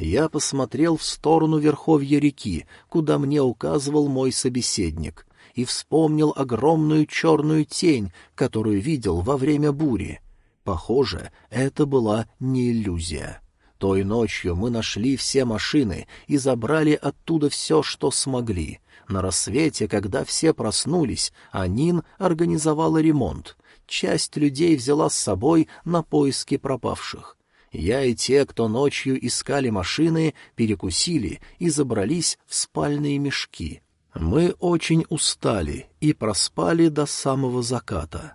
S1: Я посмотрел в сторону верховья реки, куда мне указывал мой собеседник, и вспомнил огромную черную тень, которую видел во время бури. Похоже, это была не иллюзия. Той ночью мы нашли все машины и забрали оттуда все, что смогли. На рассвете, когда все проснулись, Анин организовала ремонт. Часть людей взяла с собой на поиски пропавших. Я и те, кто ночью искали машины, перекусили и забрались в спальные мешки. Мы очень устали и проспали до самого заката.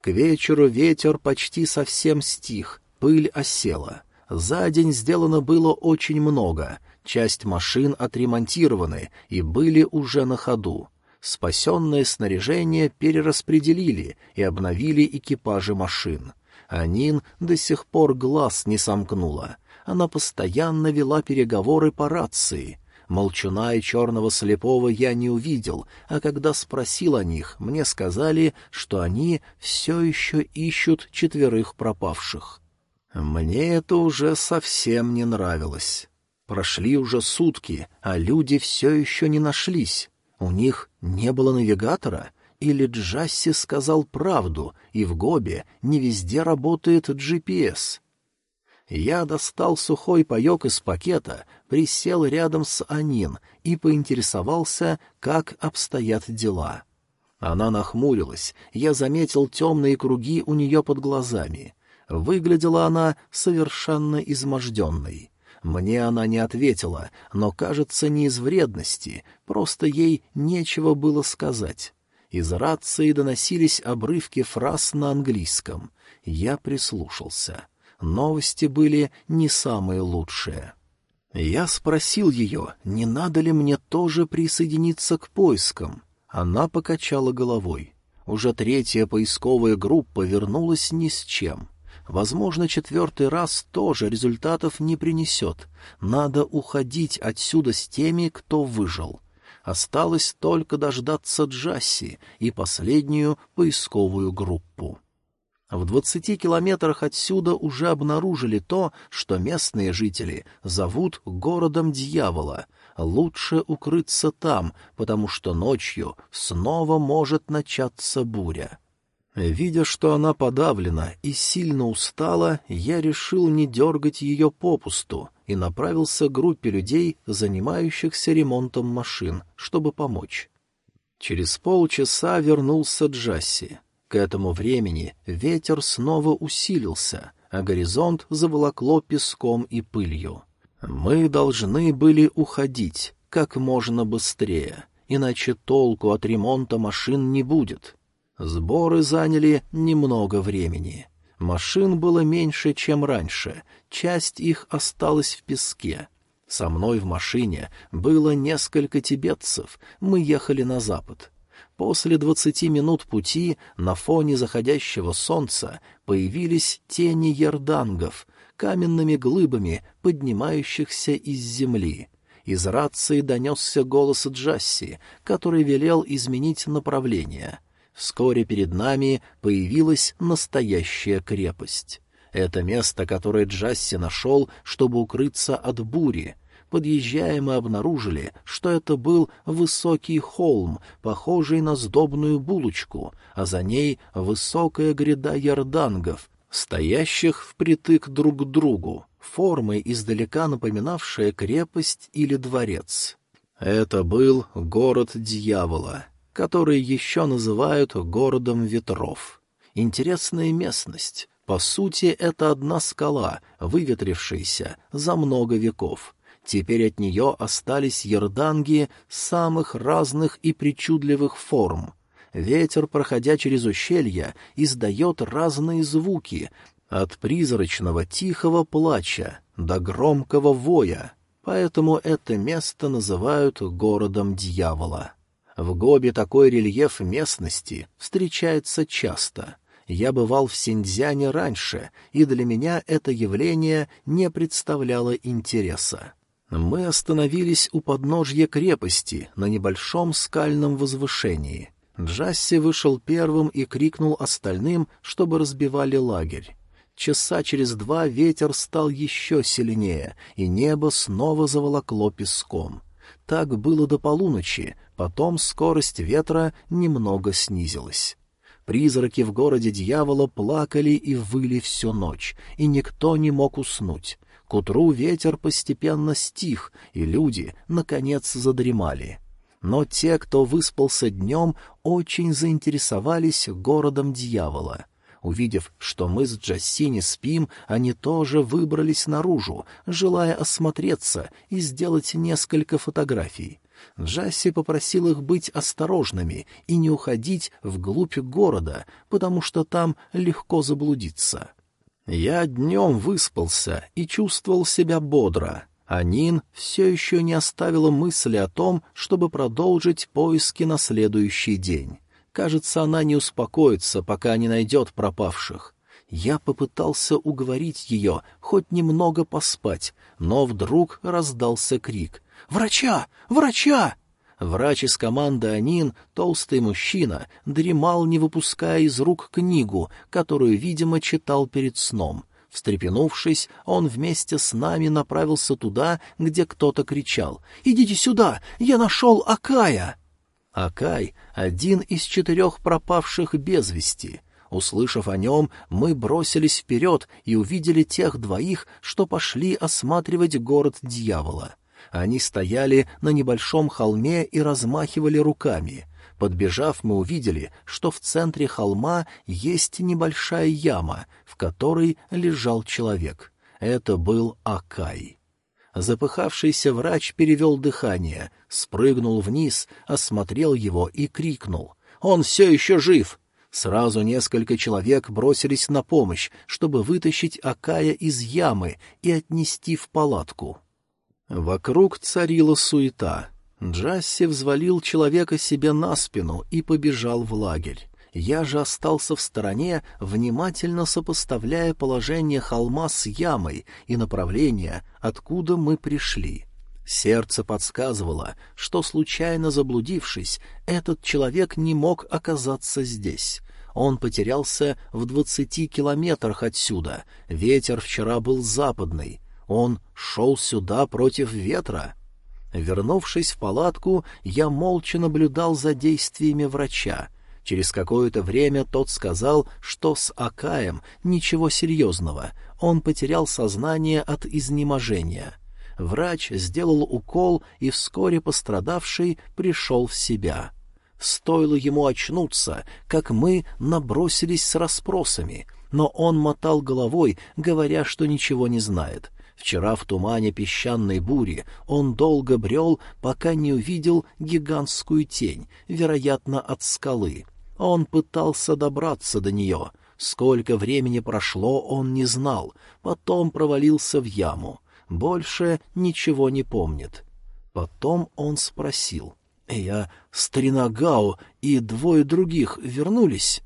S1: К вечеру ветер почти совсем стих, пыль осела. За день сделано было очень много, часть машин отремонтированы и были уже на ходу. Спасенное снаряжение перераспределили и обновили экипажи машин. Анин до сих пор глаз не сомкнула. Она постоянно вела переговоры по рации. Молчуна и черного слепого я не увидел, а когда спросил о них, мне сказали, что они все еще ищут четверых пропавших. Мне это уже совсем не нравилось. Прошли уже сутки, а люди все еще не нашлись. У них не было навигатора, или Джасси сказал правду, и в Гобе не везде работает GPS. Я достал сухой паек из пакета, присел рядом с Анин и поинтересовался, как обстоят дела. Она нахмурилась, я заметил темные круги у нее под глазами. Выглядела она совершенно изможденной. Мне она не ответила, но, кажется, не из вредности, просто ей нечего было сказать. Из рации доносились обрывки фраз на английском. Я прислушался. Новости были не самые лучшие. Я спросил ее, не надо ли мне тоже присоединиться к поискам. Она покачала головой. Уже третья поисковая группа вернулась ни с чем. Возможно, четвертый раз тоже результатов не принесет. Надо уходить отсюда с теми, кто выжил. Осталось только дождаться Джасси и последнюю поисковую группу. В двадцати километрах отсюда уже обнаружили то, что местные жители зовут городом дьявола. Лучше укрыться там, потому что ночью снова может начаться буря. Видя, что она подавлена и сильно устала, я решил не дергать ее попусту и направился к группе людей, занимающихся ремонтом машин, чтобы помочь. Через полчаса вернулся Джасси. К этому времени ветер снова усилился, а горизонт заволокло песком и пылью. Мы должны были уходить как можно быстрее, иначе толку от ремонта машин не будет. Сборы заняли немного времени. Машин было меньше, чем раньше, часть их осталась в песке. Со мной в машине было несколько тибетцев, мы ехали на запад. После двадцати минут пути на фоне заходящего солнца появились тени ярдангов, каменными глыбами, поднимающихся из земли. Из рации донесся голос Джасси, который велел изменить направление — Вскоре перед нами появилась настоящая крепость. Это место, которое Джасси нашел, чтобы укрыться от бури. Подъезжая, мы обнаружили, что это был высокий холм, похожий на сдобную булочку, а за ней высокая гряда ярдангов, стоящих впритык друг к другу, формой издалека напоминавшая крепость или дворец. Это был город дьявола — который еще называют городом ветров. Интересная местность. По сути, это одна скала, выветрившаяся за много веков. Теперь от нее остались ерданги самых разных и причудливых форм. Ветер, проходя через ущелья, издает разные звуки, от призрачного тихого плача до громкого воя. поэтому это место называют городом дьявола. В Гобе такой рельеф местности встречается часто. Я бывал в Синьцзяне раньше, и для меня это явление не представляло интереса. Мы остановились у подножья крепости на небольшом скальном возвышении. Джасси вышел первым и крикнул остальным, чтобы разбивали лагерь. Часа через два ветер стал еще сильнее, и небо снова заволокло песком. Так было до полуночи, потом скорость ветра немного снизилась. Призраки в городе дьявола плакали и выли всю ночь, и никто не мог уснуть. К утру ветер постепенно стих, и люди, наконец, задремали. Но те, кто выспался днем, очень заинтересовались городом дьявола — Увидев, что мы с Джассини спим, они тоже выбрались наружу, желая осмотреться и сделать несколько фотографий. Джасси попросил их быть осторожными и не уходить вглубь города, потому что там легко заблудиться. Я днем выспался и чувствовал себя бодро, а Нин все еще не оставила мысли о том, чтобы продолжить поиски на следующий день. Кажется, она не успокоится, пока не найдет пропавших. Я попытался уговорить ее хоть немного поспать, но вдруг раздался крик. «Врача! Врача!» Врач из команды Анин, толстый мужчина, дремал, не выпуская из рук книгу, которую, видимо, читал перед сном. Встрепенувшись, он вместе с нами направился туда, где кто-то кричал. «Идите сюда! Я нашел Акая!» Акай — один из четырех пропавших без вести. Услышав о нем, мы бросились вперед и увидели тех двоих, что пошли осматривать город дьявола. Они стояли на небольшом холме и размахивали руками. Подбежав, мы увидели, что в центре холма есть небольшая яма, в которой лежал человек. Это был Акай. Запыхавшийся врач перевел дыхание, спрыгнул вниз, осмотрел его и крикнул. «Он все еще жив!» Сразу несколько человек бросились на помощь, чтобы вытащить Акая из ямы и отнести в палатку. Вокруг царила суета. Джасси взвалил человека себе на спину и побежал в лагерь. Я же остался в стороне, внимательно сопоставляя положение холма с ямой и направление, откуда мы пришли. Сердце подсказывало, что, случайно заблудившись, этот человек не мог оказаться здесь. Он потерялся в двадцати километрах отсюда. Ветер вчера был западный. Он шел сюда против ветра. Вернувшись в палатку, я молча наблюдал за действиями врача — Через какое-то время тот сказал, что с Акаем ничего серьезного, он потерял сознание от изнеможения. Врач сделал укол, и вскоре пострадавший пришел в себя. Стоило ему очнуться, как мы набросились с расспросами, но он мотал головой, говоря, что ничего не знает. Вчера в тумане песчаной бури он долго брел, пока не увидел гигантскую тень, вероятно, от скалы — он пытался добраться до нее. Сколько времени прошло, он не знал. Потом провалился в яму. Больше ничего не помнит. Потом он спросил. «Я, старина Гао и двое других вернулись?»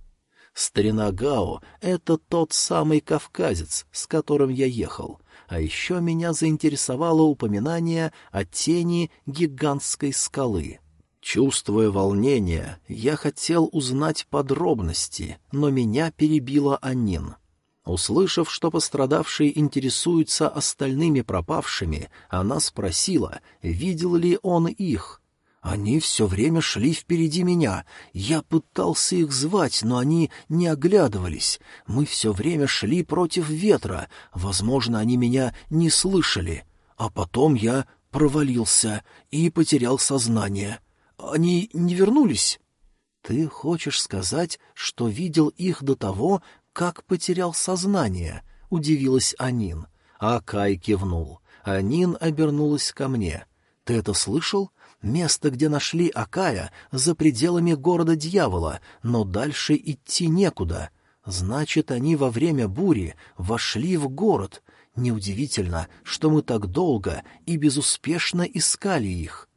S1: Старина Гао — это тот самый кавказец, с которым я ехал. А еще меня заинтересовало упоминание о тени гигантской скалы. Чувствуя волнение, я хотел узнать подробности, но меня перебила Анин. Услышав, что пострадавшие интересуются остальными пропавшими, она спросила, видел ли он их. Они все время шли впереди меня. Я пытался их звать, но они не оглядывались. Мы все время шли против ветра. Возможно, они меня не слышали. А потом я провалился и потерял сознание. Они не вернулись? Ты хочешь сказать, что видел их до того, как потерял сознание? Удивилась Анин. А Кай кивнул. Анин обернулась ко мне. Ты это слышал? Место, где нашли Акая, за пределами города дьявола, но дальше идти некуда. Значит, они во время бури вошли в город. Неудивительно, что мы так долго и безуспешно искали их.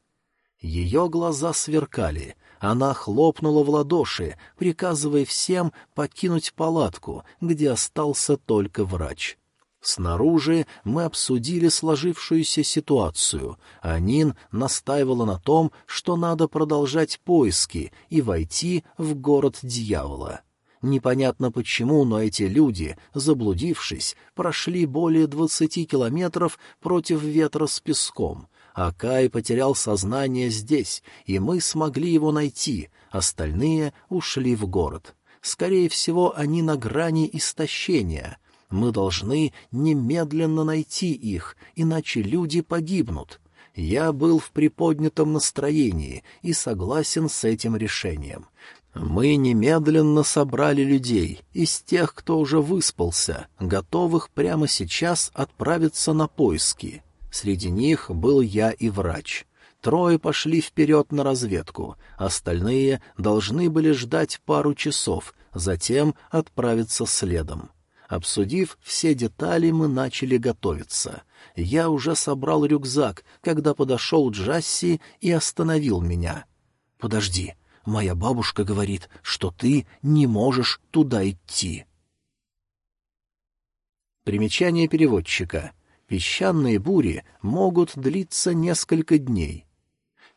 S1: Ее глаза сверкали. Она хлопнула в ладоши, приказывая всем покинуть палатку, где остался только врач. Снаружи мы обсудили сложившуюся ситуацию, а Нин настаивала на том, что надо продолжать поиски и войти в город дьявола. Непонятно почему, но эти люди, заблудившись, прошли более двадцати километров против ветра с песком, а Кай потерял сознание здесь, и мы смогли его найти, остальные ушли в город. Скорее всего, они на грани истощения — мы должны немедленно найти их, иначе люди погибнут. Я был в приподнятом настроении и согласен с этим решением. Мы немедленно собрали людей из тех, кто уже выспался, готовых прямо сейчас отправиться на поиски. Среди них был я и врач. Трое пошли вперед на разведку, остальные должны были ждать пару часов, затем отправиться следом. Обсудив все детали, мы начали готовиться. Я уже собрал рюкзак, когда подошел Джасси и остановил меня. «Подожди, моя бабушка говорит, что ты не можешь туда идти». Примечание переводчика. Песчаные бури могут длиться несколько дней.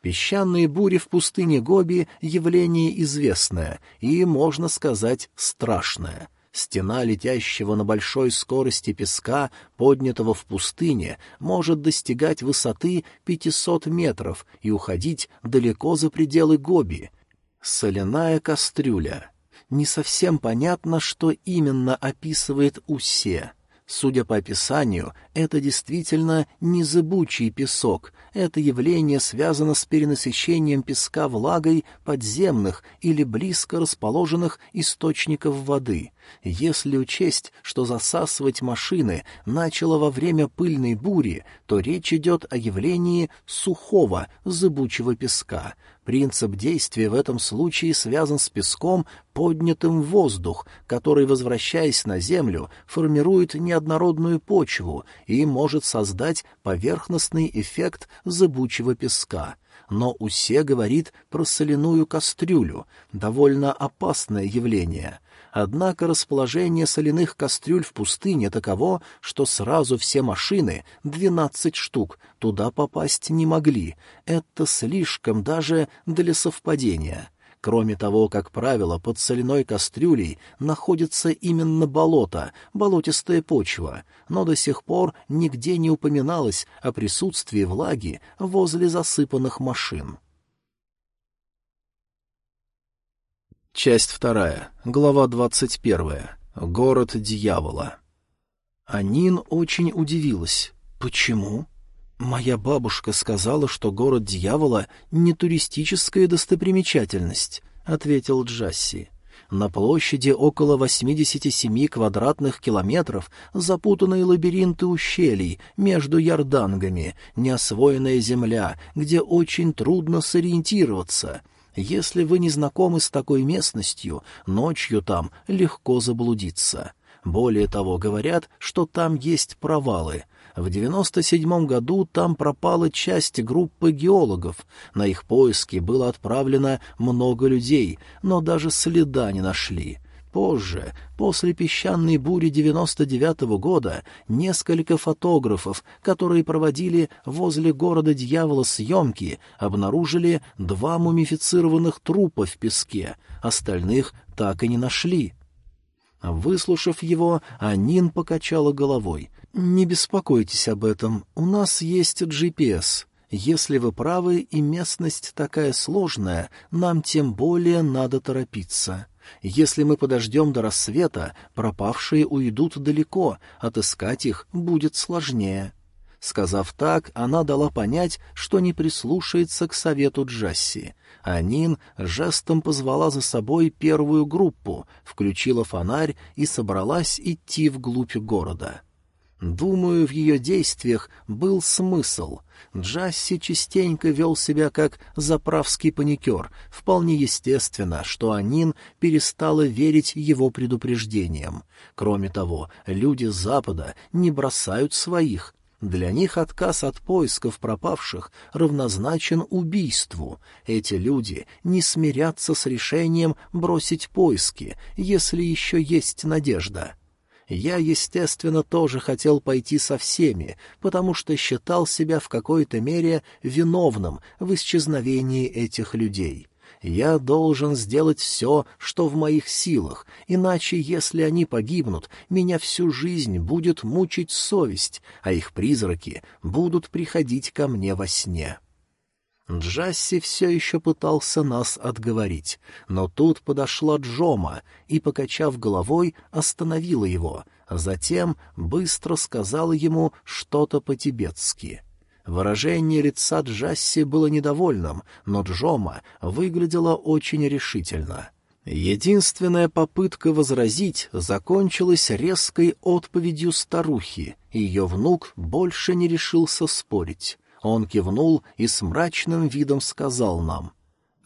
S1: Песчаные бури в пустыне Гоби — явление известное и, можно сказать, страшное — Стена летящего на большой скорости песка, поднятого в пустыне, может достигать высоты 500 метров и уходить далеко за пределы Гоби. Соляная кастрюля. Не совсем понятно, что именно описывает Усе. Судя по описанию, это действительно не зыбучий песок, это явление связано с перенасыщением песка влагой подземных или близко расположенных источников воды. Если учесть, что засасывать машины начало во время пыльной бури, то речь идет о явлении сухого зыбучего песка, Принцип действия в этом случае связан с песком, поднятым в воздух, который, возвращаясь на Землю, формирует неоднородную почву и может создать поверхностный эффект зыбучего песка. Но Усе говорит про соляную кастрюлю, довольно опасное явление — Однако расположение соляных кастрюль в пустыне таково, что сразу все машины, двенадцать штук, туда попасть не могли. Это слишком даже для совпадения. Кроме того, как правило, под соляной кастрюлей находится именно болото, болотистая почва, но до сих пор нигде не упоминалось о присутствии влаги возле засыпанных машин. Часть вторая, глава двадцать первая. Город дьявола. Анин очень удивилась. Почему? Моя бабушка сказала, что город дьявола — не туристическая достопримечательность, — ответил Джасси. На площади около 87 квадратных километров запутанные лабиринты ущелий между ярдангами, неосвоенная земля, где очень трудно сориентироваться — если вы не знакомы с такой местностью, ночью там легко заблудиться. Более того, говорят, что там есть провалы. В девяносто седьмом году там пропала часть группы геологов. На их поиски было отправлено много людей, но даже следа не нашли. Позже, после песчаной бури 99-го года, несколько фотографов, которые проводили возле города дьявола съемки, обнаружили два мумифицированных трупа в песке, остальных так и не нашли. Выслушав его, Анин покачала головой. «Не беспокойтесь об этом, у нас есть GPS. Если вы правы и местность такая сложная, нам тем более надо торопиться». Если мы подождем до рассвета, пропавшие уйдут далеко, отыскать их будет сложнее». Сказав так, она дала понять, что не прислушается к совету Джасси. Анин жестом позвала за собой первую группу, включила фонарь и собралась идти вглубь города. Думаю, в ее действиях был смысл. Джасси частенько вел себя как заправский паникер. Вполне естественно, что Анин перестала верить его предупреждениям. Кроме того, люди Запада не бросают своих. Для них отказ от поисков пропавших равнозначен убийству. Эти люди не смирятся с решением бросить поиски, если еще есть надежда. Я, естественно, тоже хотел пойти со всеми, потому что считал себя в какой-то мере виновным в исчезновении этих людей. Я должен сделать все, что в моих силах, иначе, если они погибнут, меня всю жизнь будет мучить совесть, а их призраки будут приходить ко мне во сне. Джасси все еще пытался нас отговорить, но тут подошла Джома и, покачав головой, остановила его, а затем быстро сказала ему что-то по-тибетски. Выражение лица Джасси было недовольным, но Джома выглядела очень решительно. Единственная попытка возразить закончилась резкой отповедью старухи, и ее внук больше не решился спорить. Он кивнул и с мрачным видом сказал нам.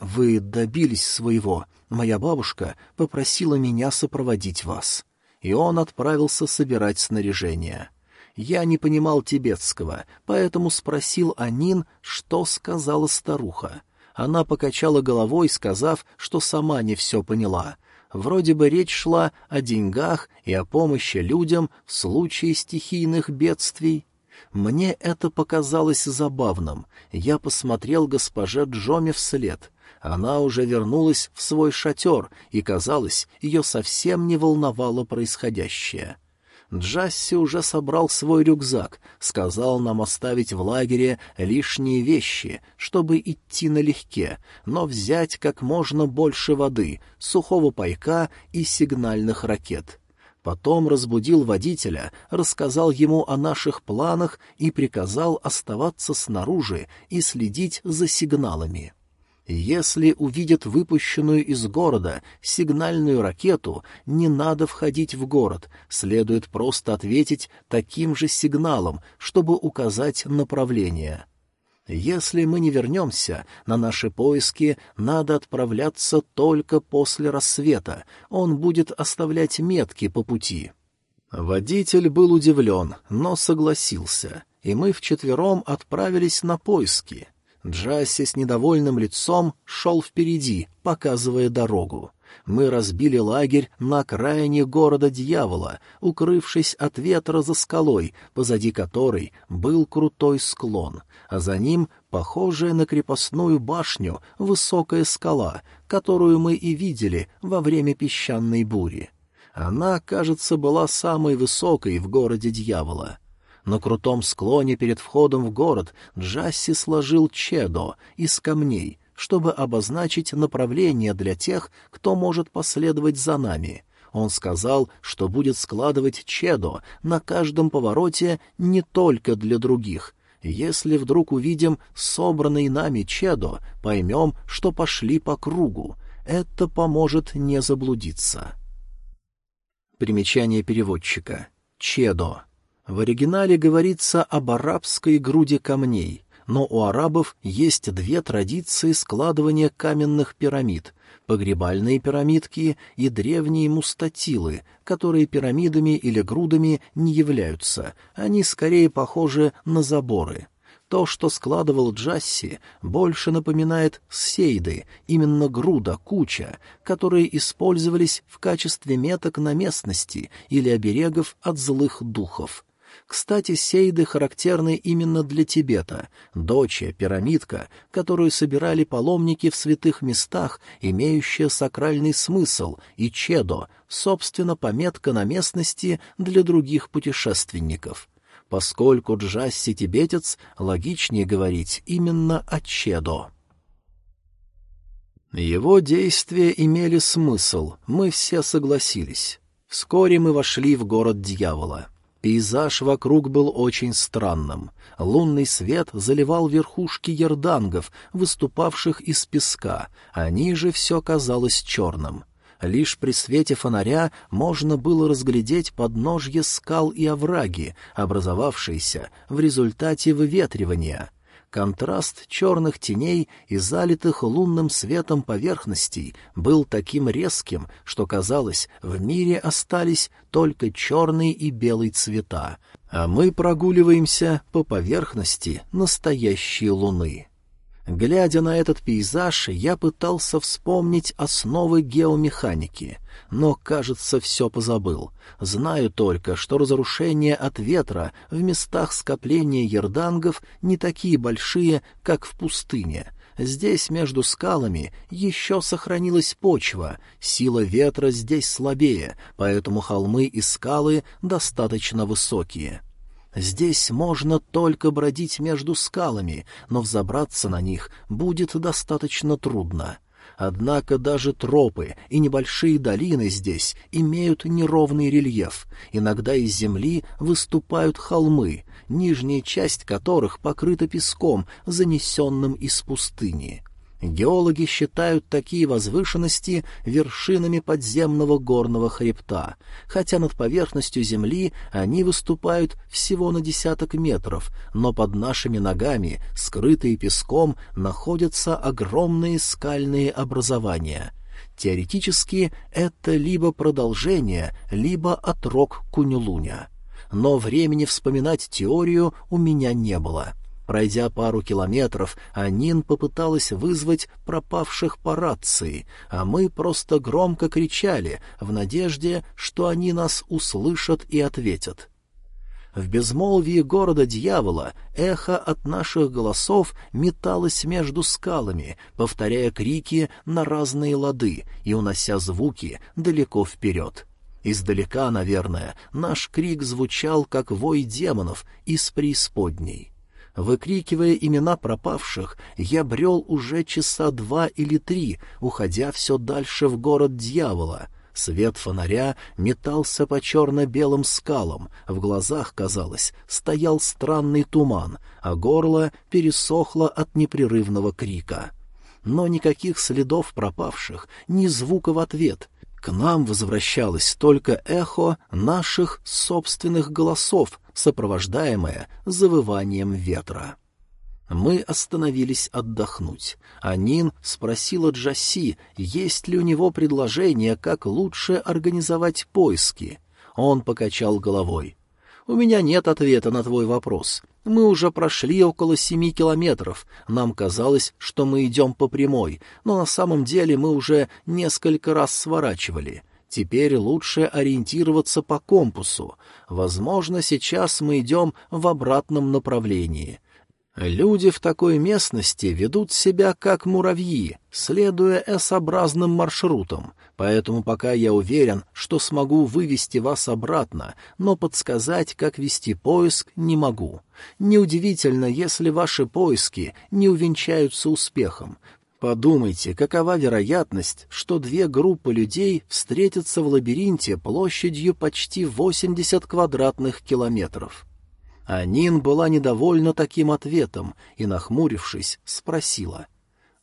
S1: «Вы добились своего. Моя бабушка попросила меня сопроводить вас». И он отправился собирать снаряжение. Я не понимал тибетского, поэтому спросил Анин, что сказала старуха. Она покачала головой, сказав, что сама не все поняла. Вроде бы речь шла о деньгах и о помощи людям в случае стихийных бедствий. Мне это показалось забавным. Я посмотрел госпоже Джоме вслед. Она уже вернулась в свой шатер, и, казалось, ее совсем не волновало происходящее. Джасси уже собрал свой рюкзак, сказал нам оставить в лагере лишние вещи, чтобы идти налегке, но взять как можно больше воды, сухого пайка и сигнальных ракет. Потом разбудил водителя, рассказал ему о наших планах и приказал оставаться снаружи и следить за сигналами. Если увидят выпущенную из города сигнальную ракету, не надо входить в город, следует просто ответить таким же сигналом, чтобы указать направление. Если мы не вернемся, на наши поиски надо отправляться только после рассвета, он будет оставлять метки по пути. Водитель был удивлен, но согласился, и мы вчетвером отправились на поиски. Джасси с недовольным лицом шел впереди, показывая дорогу. Мы разбили лагерь на окраине города Дьявола, укрывшись от ветра за скалой, позади которой был крутой склон, а за ним похожая на крепостную башню высокая скала, которую мы и видели во время песчаной бури. Она, кажется, была самой высокой в городе Дьявола. На крутом склоне перед входом в город Джасси сложил чедо из камней, чтобы обозначить направление для тех, кто может последовать за нами. Он сказал, что будет складывать чедо на каждом повороте не только для других. Если вдруг увидим собранный нами чедо, поймем, что пошли по кругу. Это поможет не заблудиться. Примечание переводчика. Чедо. В оригинале говорится об арабской груди камней, но у арабов есть две традиции складывания каменных пирамид — погребальные пирамидки и древние мустатилы, которые пирамидами или грудами не являются, они скорее похожи на заборы. То, что складывал Джасси, больше напоминает сейды, именно груда, куча, которые использовались в качестве меток на местности или оберегов от злых духов — кстати, сейды характерны именно для Тибета. Доча, пирамидка, которую собирали паломники в святых местах, имеющая сакральный смысл, и чедо, собственно, пометка на местности для других путешественников. Поскольку Джасси тибетец, логичнее говорить именно о чедо. Его действия имели смысл, мы все согласились. Вскоре мы вошли в город дьявола. Пейзаж вокруг был очень странным. Лунный свет заливал верхушки ердангов, выступавших из песка, а ниже все казалось черным. Лишь при свете фонаря можно было разглядеть подножье скал и овраги, образовавшиеся в результате выветривания — Контраст черных теней и залитых лунным светом поверхностей был таким резким, что, казалось, в мире остались только черный и белый цвета, а мы прогуливаемся по поверхности настоящей луны. Глядя на этот пейзаж, я пытался вспомнить основы геомеханики, но, кажется, все позабыл. Знаю только, что разрушения от ветра в местах скопления ердангов не такие большие, как в пустыне. Здесь между скалами еще сохранилась почва, сила ветра здесь слабее, поэтому холмы и скалы достаточно высокие. Здесь можно только бродить между скалами, но взобраться на них будет достаточно трудно. Однако даже тропы и небольшие долины здесь имеют неровный рельеф. Иногда из земли выступают холмы, нижняя часть которых покрыта песком, занесенным из пустыни. Геологи считают такие возвышенности вершинами подземного горного хребта, хотя над поверхностью Земли они выступают всего на десяток метров, но под нашими ногами, скрытые песком, находятся огромные скальные образования. Теоретически это либо продолжение, либо отрок Кунюлуня. Но времени вспоминать теорию у меня не было — Пройдя пару километров, Анин попыталась вызвать пропавших по рации, а мы просто громко кричали, в надежде, что они нас услышат и ответят. В безмолвии города дьявола эхо от наших голосов металось между скалами, повторяя крики на разные лады и унося звуки далеко вперед. Издалека, наверное, наш крик звучал, как вой демонов из преисподней. Выкрикивая имена пропавших, я брел уже часа два или три, уходя все дальше в город дьявола. Свет фонаря метался по черно-белым скалам, в глазах, казалось, стоял странный туман, а горло пересохло от непрерывного крика. Но никаких следов пропавших, ни звука в ответ, к нам возвращалось только эхо наших собственных голосов, сопровождаемое завыванием ветра. Мы остановились отдохнуть, а Нин спросила Джаси, есть ли у него предложение, как лучше организовать поиски. Он покачал головой. «У меня нет ответа на твой вопрос. Мы уже прошли около семи километров. Нам казалось, что мы идем по прямой, но на самом деле мы уже несколько раз сворачивали. Теперь лучше ориентироваться по компасу. Возможно, сейчас мы идем в обратном направлении. Люди в такой местности ведут себя как муравьи, следуя S-образным маршрутам, поэтому пока я уверен, что смогу вывести вас обратно, но подсказать, как вести поиск, не могу. Неудивительно, если ваши поиски не увенчаются успехом. Подумайте, какова вероятность, что две группы людей встретятся в лабиринте площадью почти 80 квадратных километров. Анин была недовольна таким ответом и, нахмурившись, спросила.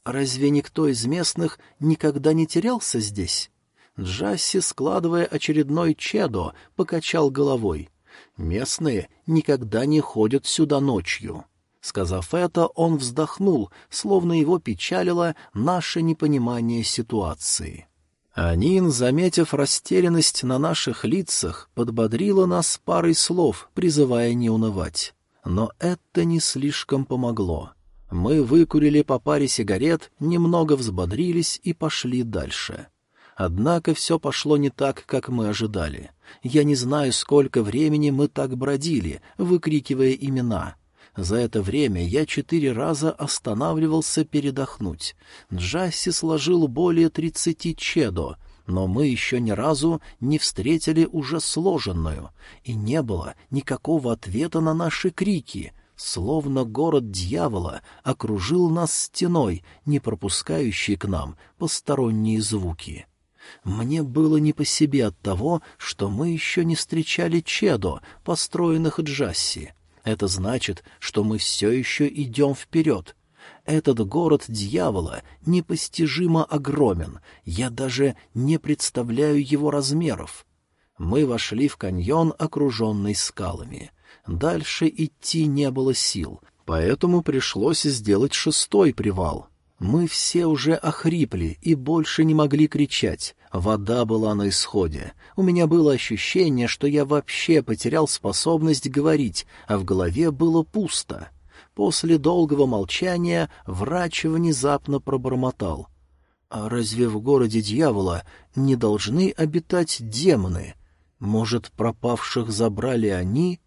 S1: «Разве никто из местных никогда не терялся здесь?» Джасси, складывая очередной чедо, покачал головой. «Местные никогда не ходят сюда ночью». Сказав это, он вздохнул, словно его печалило наше непонимание ситуации. Анин, заметив растерянность на наших лицах, подбодрила нас парой слов, призывая не унывать. Но это не слишком помогло. Мы выкурили по паре сигарет, немного взбодрились и пошли дальше. Однако все пошло не так, как мы ожидали. Я не знаю, сколько времени мы так бродили, выкрикивая имена. За это время я четыре раза останавливался передохнуть. Джасси сложил более тридцати чедо, но мы еще ни разу не встретили уже сложенную, и не было никакого ответа на наши крики, словно город дьявола окружил нас стеной, не пропускающей к нам посторонние звуки. Мне было не по себе от того, что мы еще не встречали чедо, построенных Джасси. Это значит, что мы все еще идем вперед. Этот город дьявола непостижимо огромен, я даже не представляю его размеров. Мы вошли в каньон, окруженный скалами. Дальше идти не было сил, поэтому пришлось сделать шестой привал. Мы все уже охрипли и больше не могли кричать. Вода была на исходе. У меня было ощущение, что я вообще потерял способность говорить, а в голове было пусто. После долгого молчания врач внезапно пробормотал. «А разве в городе дьявола не должны обитать демоны? Может, пропавших забрали они?»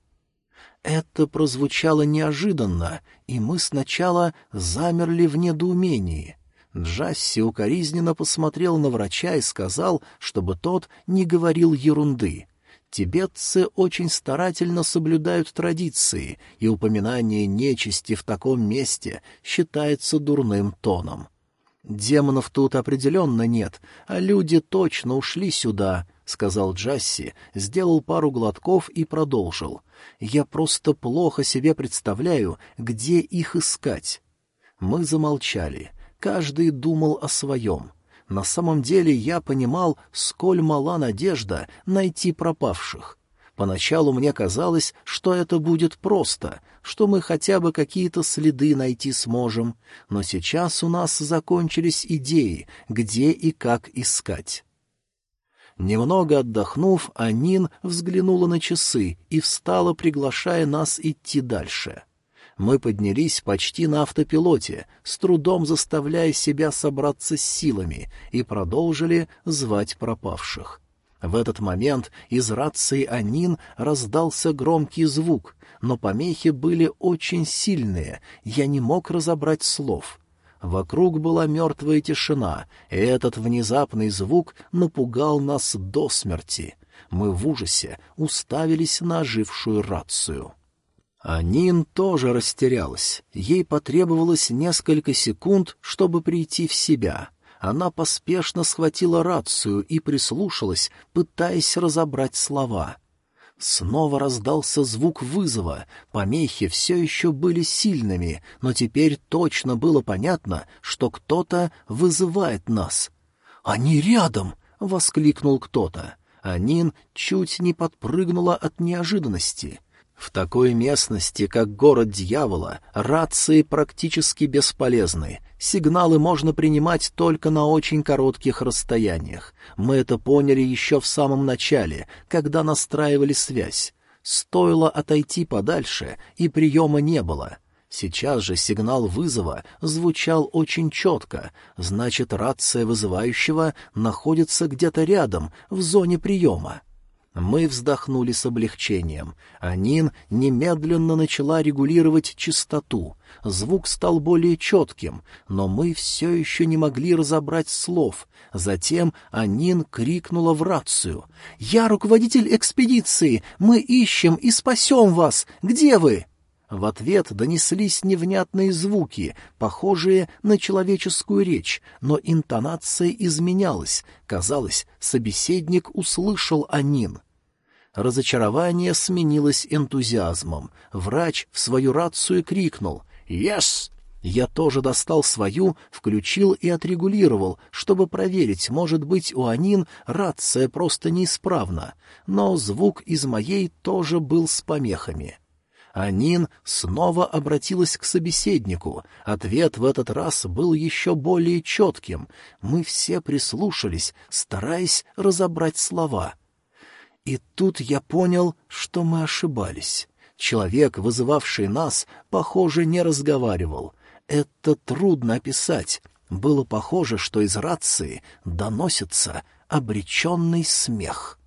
S1: Это прозвучало неожиданно, и мы сначала замерли в недоумении. Джасси укоризненно посмотрел на врача и сказал, чтобы тот не говорил ерунды. Тибетцы очень старательно соблюдают традиции, и упоминание нечисти в таком месте считается дурным тоном. «Демонов тут определенно нет, а люди точно ушли сюда», — сказал Джасси, сделал пару глотков и продолжил. «Я просто плохо себе представляю, где их искать». Мы замолчали. Каждый думал о своем. На самом деле я понимал, сколь мала надежда найти пропавших. Поначалу мне казалось, что это будет просто, что мы хотя бы какие-то следы найти сможем, но сейчас у нас закончились идеи, где и как искать. Немного отдохнув, Анин взглянула на часы и встала, приглашая нас идти дальше. Мы поднялись почти на автопилоте, с трудом заставляя себя собраться с силами, и продолжили звать пропавших. В этот момент из рации Анин раздался громкий звук, но помехи были очень сильные, я не мог разобрать слов. Вокруг была мертвая тишина, и этот внезапный звук напугал нас до смерти. Мы в ужасе уставились на ожившую рацию. Анин тоже растерялась. Ей потребовалось несколько секунд, чтобы прийти в себя. Она поспешно схватила рацию и прислушалась, пытаясь разобрать слова. Снова раздался звук вызова. Помехи все еще были сильными, но теперь точно было понятно, что кто-то вызывает нас. «Они рядом!» — воскликнул кто-то. Анин чуть не подпрыгнула от неожиданности. В такой местности, как город дьявола, рации практически бесполезны. Сигналы можно принимать только на очень коротких расстояниях. Мы это поняли еще в самом начале, когда настраивали связь. Стоило отойти подальше, и приема не было. Сейчас же сигнал вызова звучал очень четко, значит, рация вызывающего находится где-то рядом, в зоне приема. Мы вздохнули с облегчением. Анин немедленно начала регулировать частоту. Звук стал более четким, но мы все еще не могли разобрать слов. Затем Анин крикнула в рацию. «Я руководитель экспедиции! Мы ищем и спасем вас! Где вы?» В ответ донеслись невнятные звуки, похожие на человеческую речь, но интонация изменялась. Казалось, собеседник услышал Анин. Разочарование сменилось энтузиазмом. Врач в свою рацию крикнул «Yes!». Я тоже достал свою, включил и отрегулировал, чтобы проверить, может быть, у Анин рация просто неисправна, но звук из моей тоже был с помехами. Анин снова обратилась к собеседнику. Ответ в этот раз был еще более четким. Мы все прислушались, стараясь разобрать слова. И тут я понял, что мы ошибались. Человек, вызывавший нас, похоже, не разговаривал. Это трудно описать. Было похоже, что из рации доносится обреченный смех.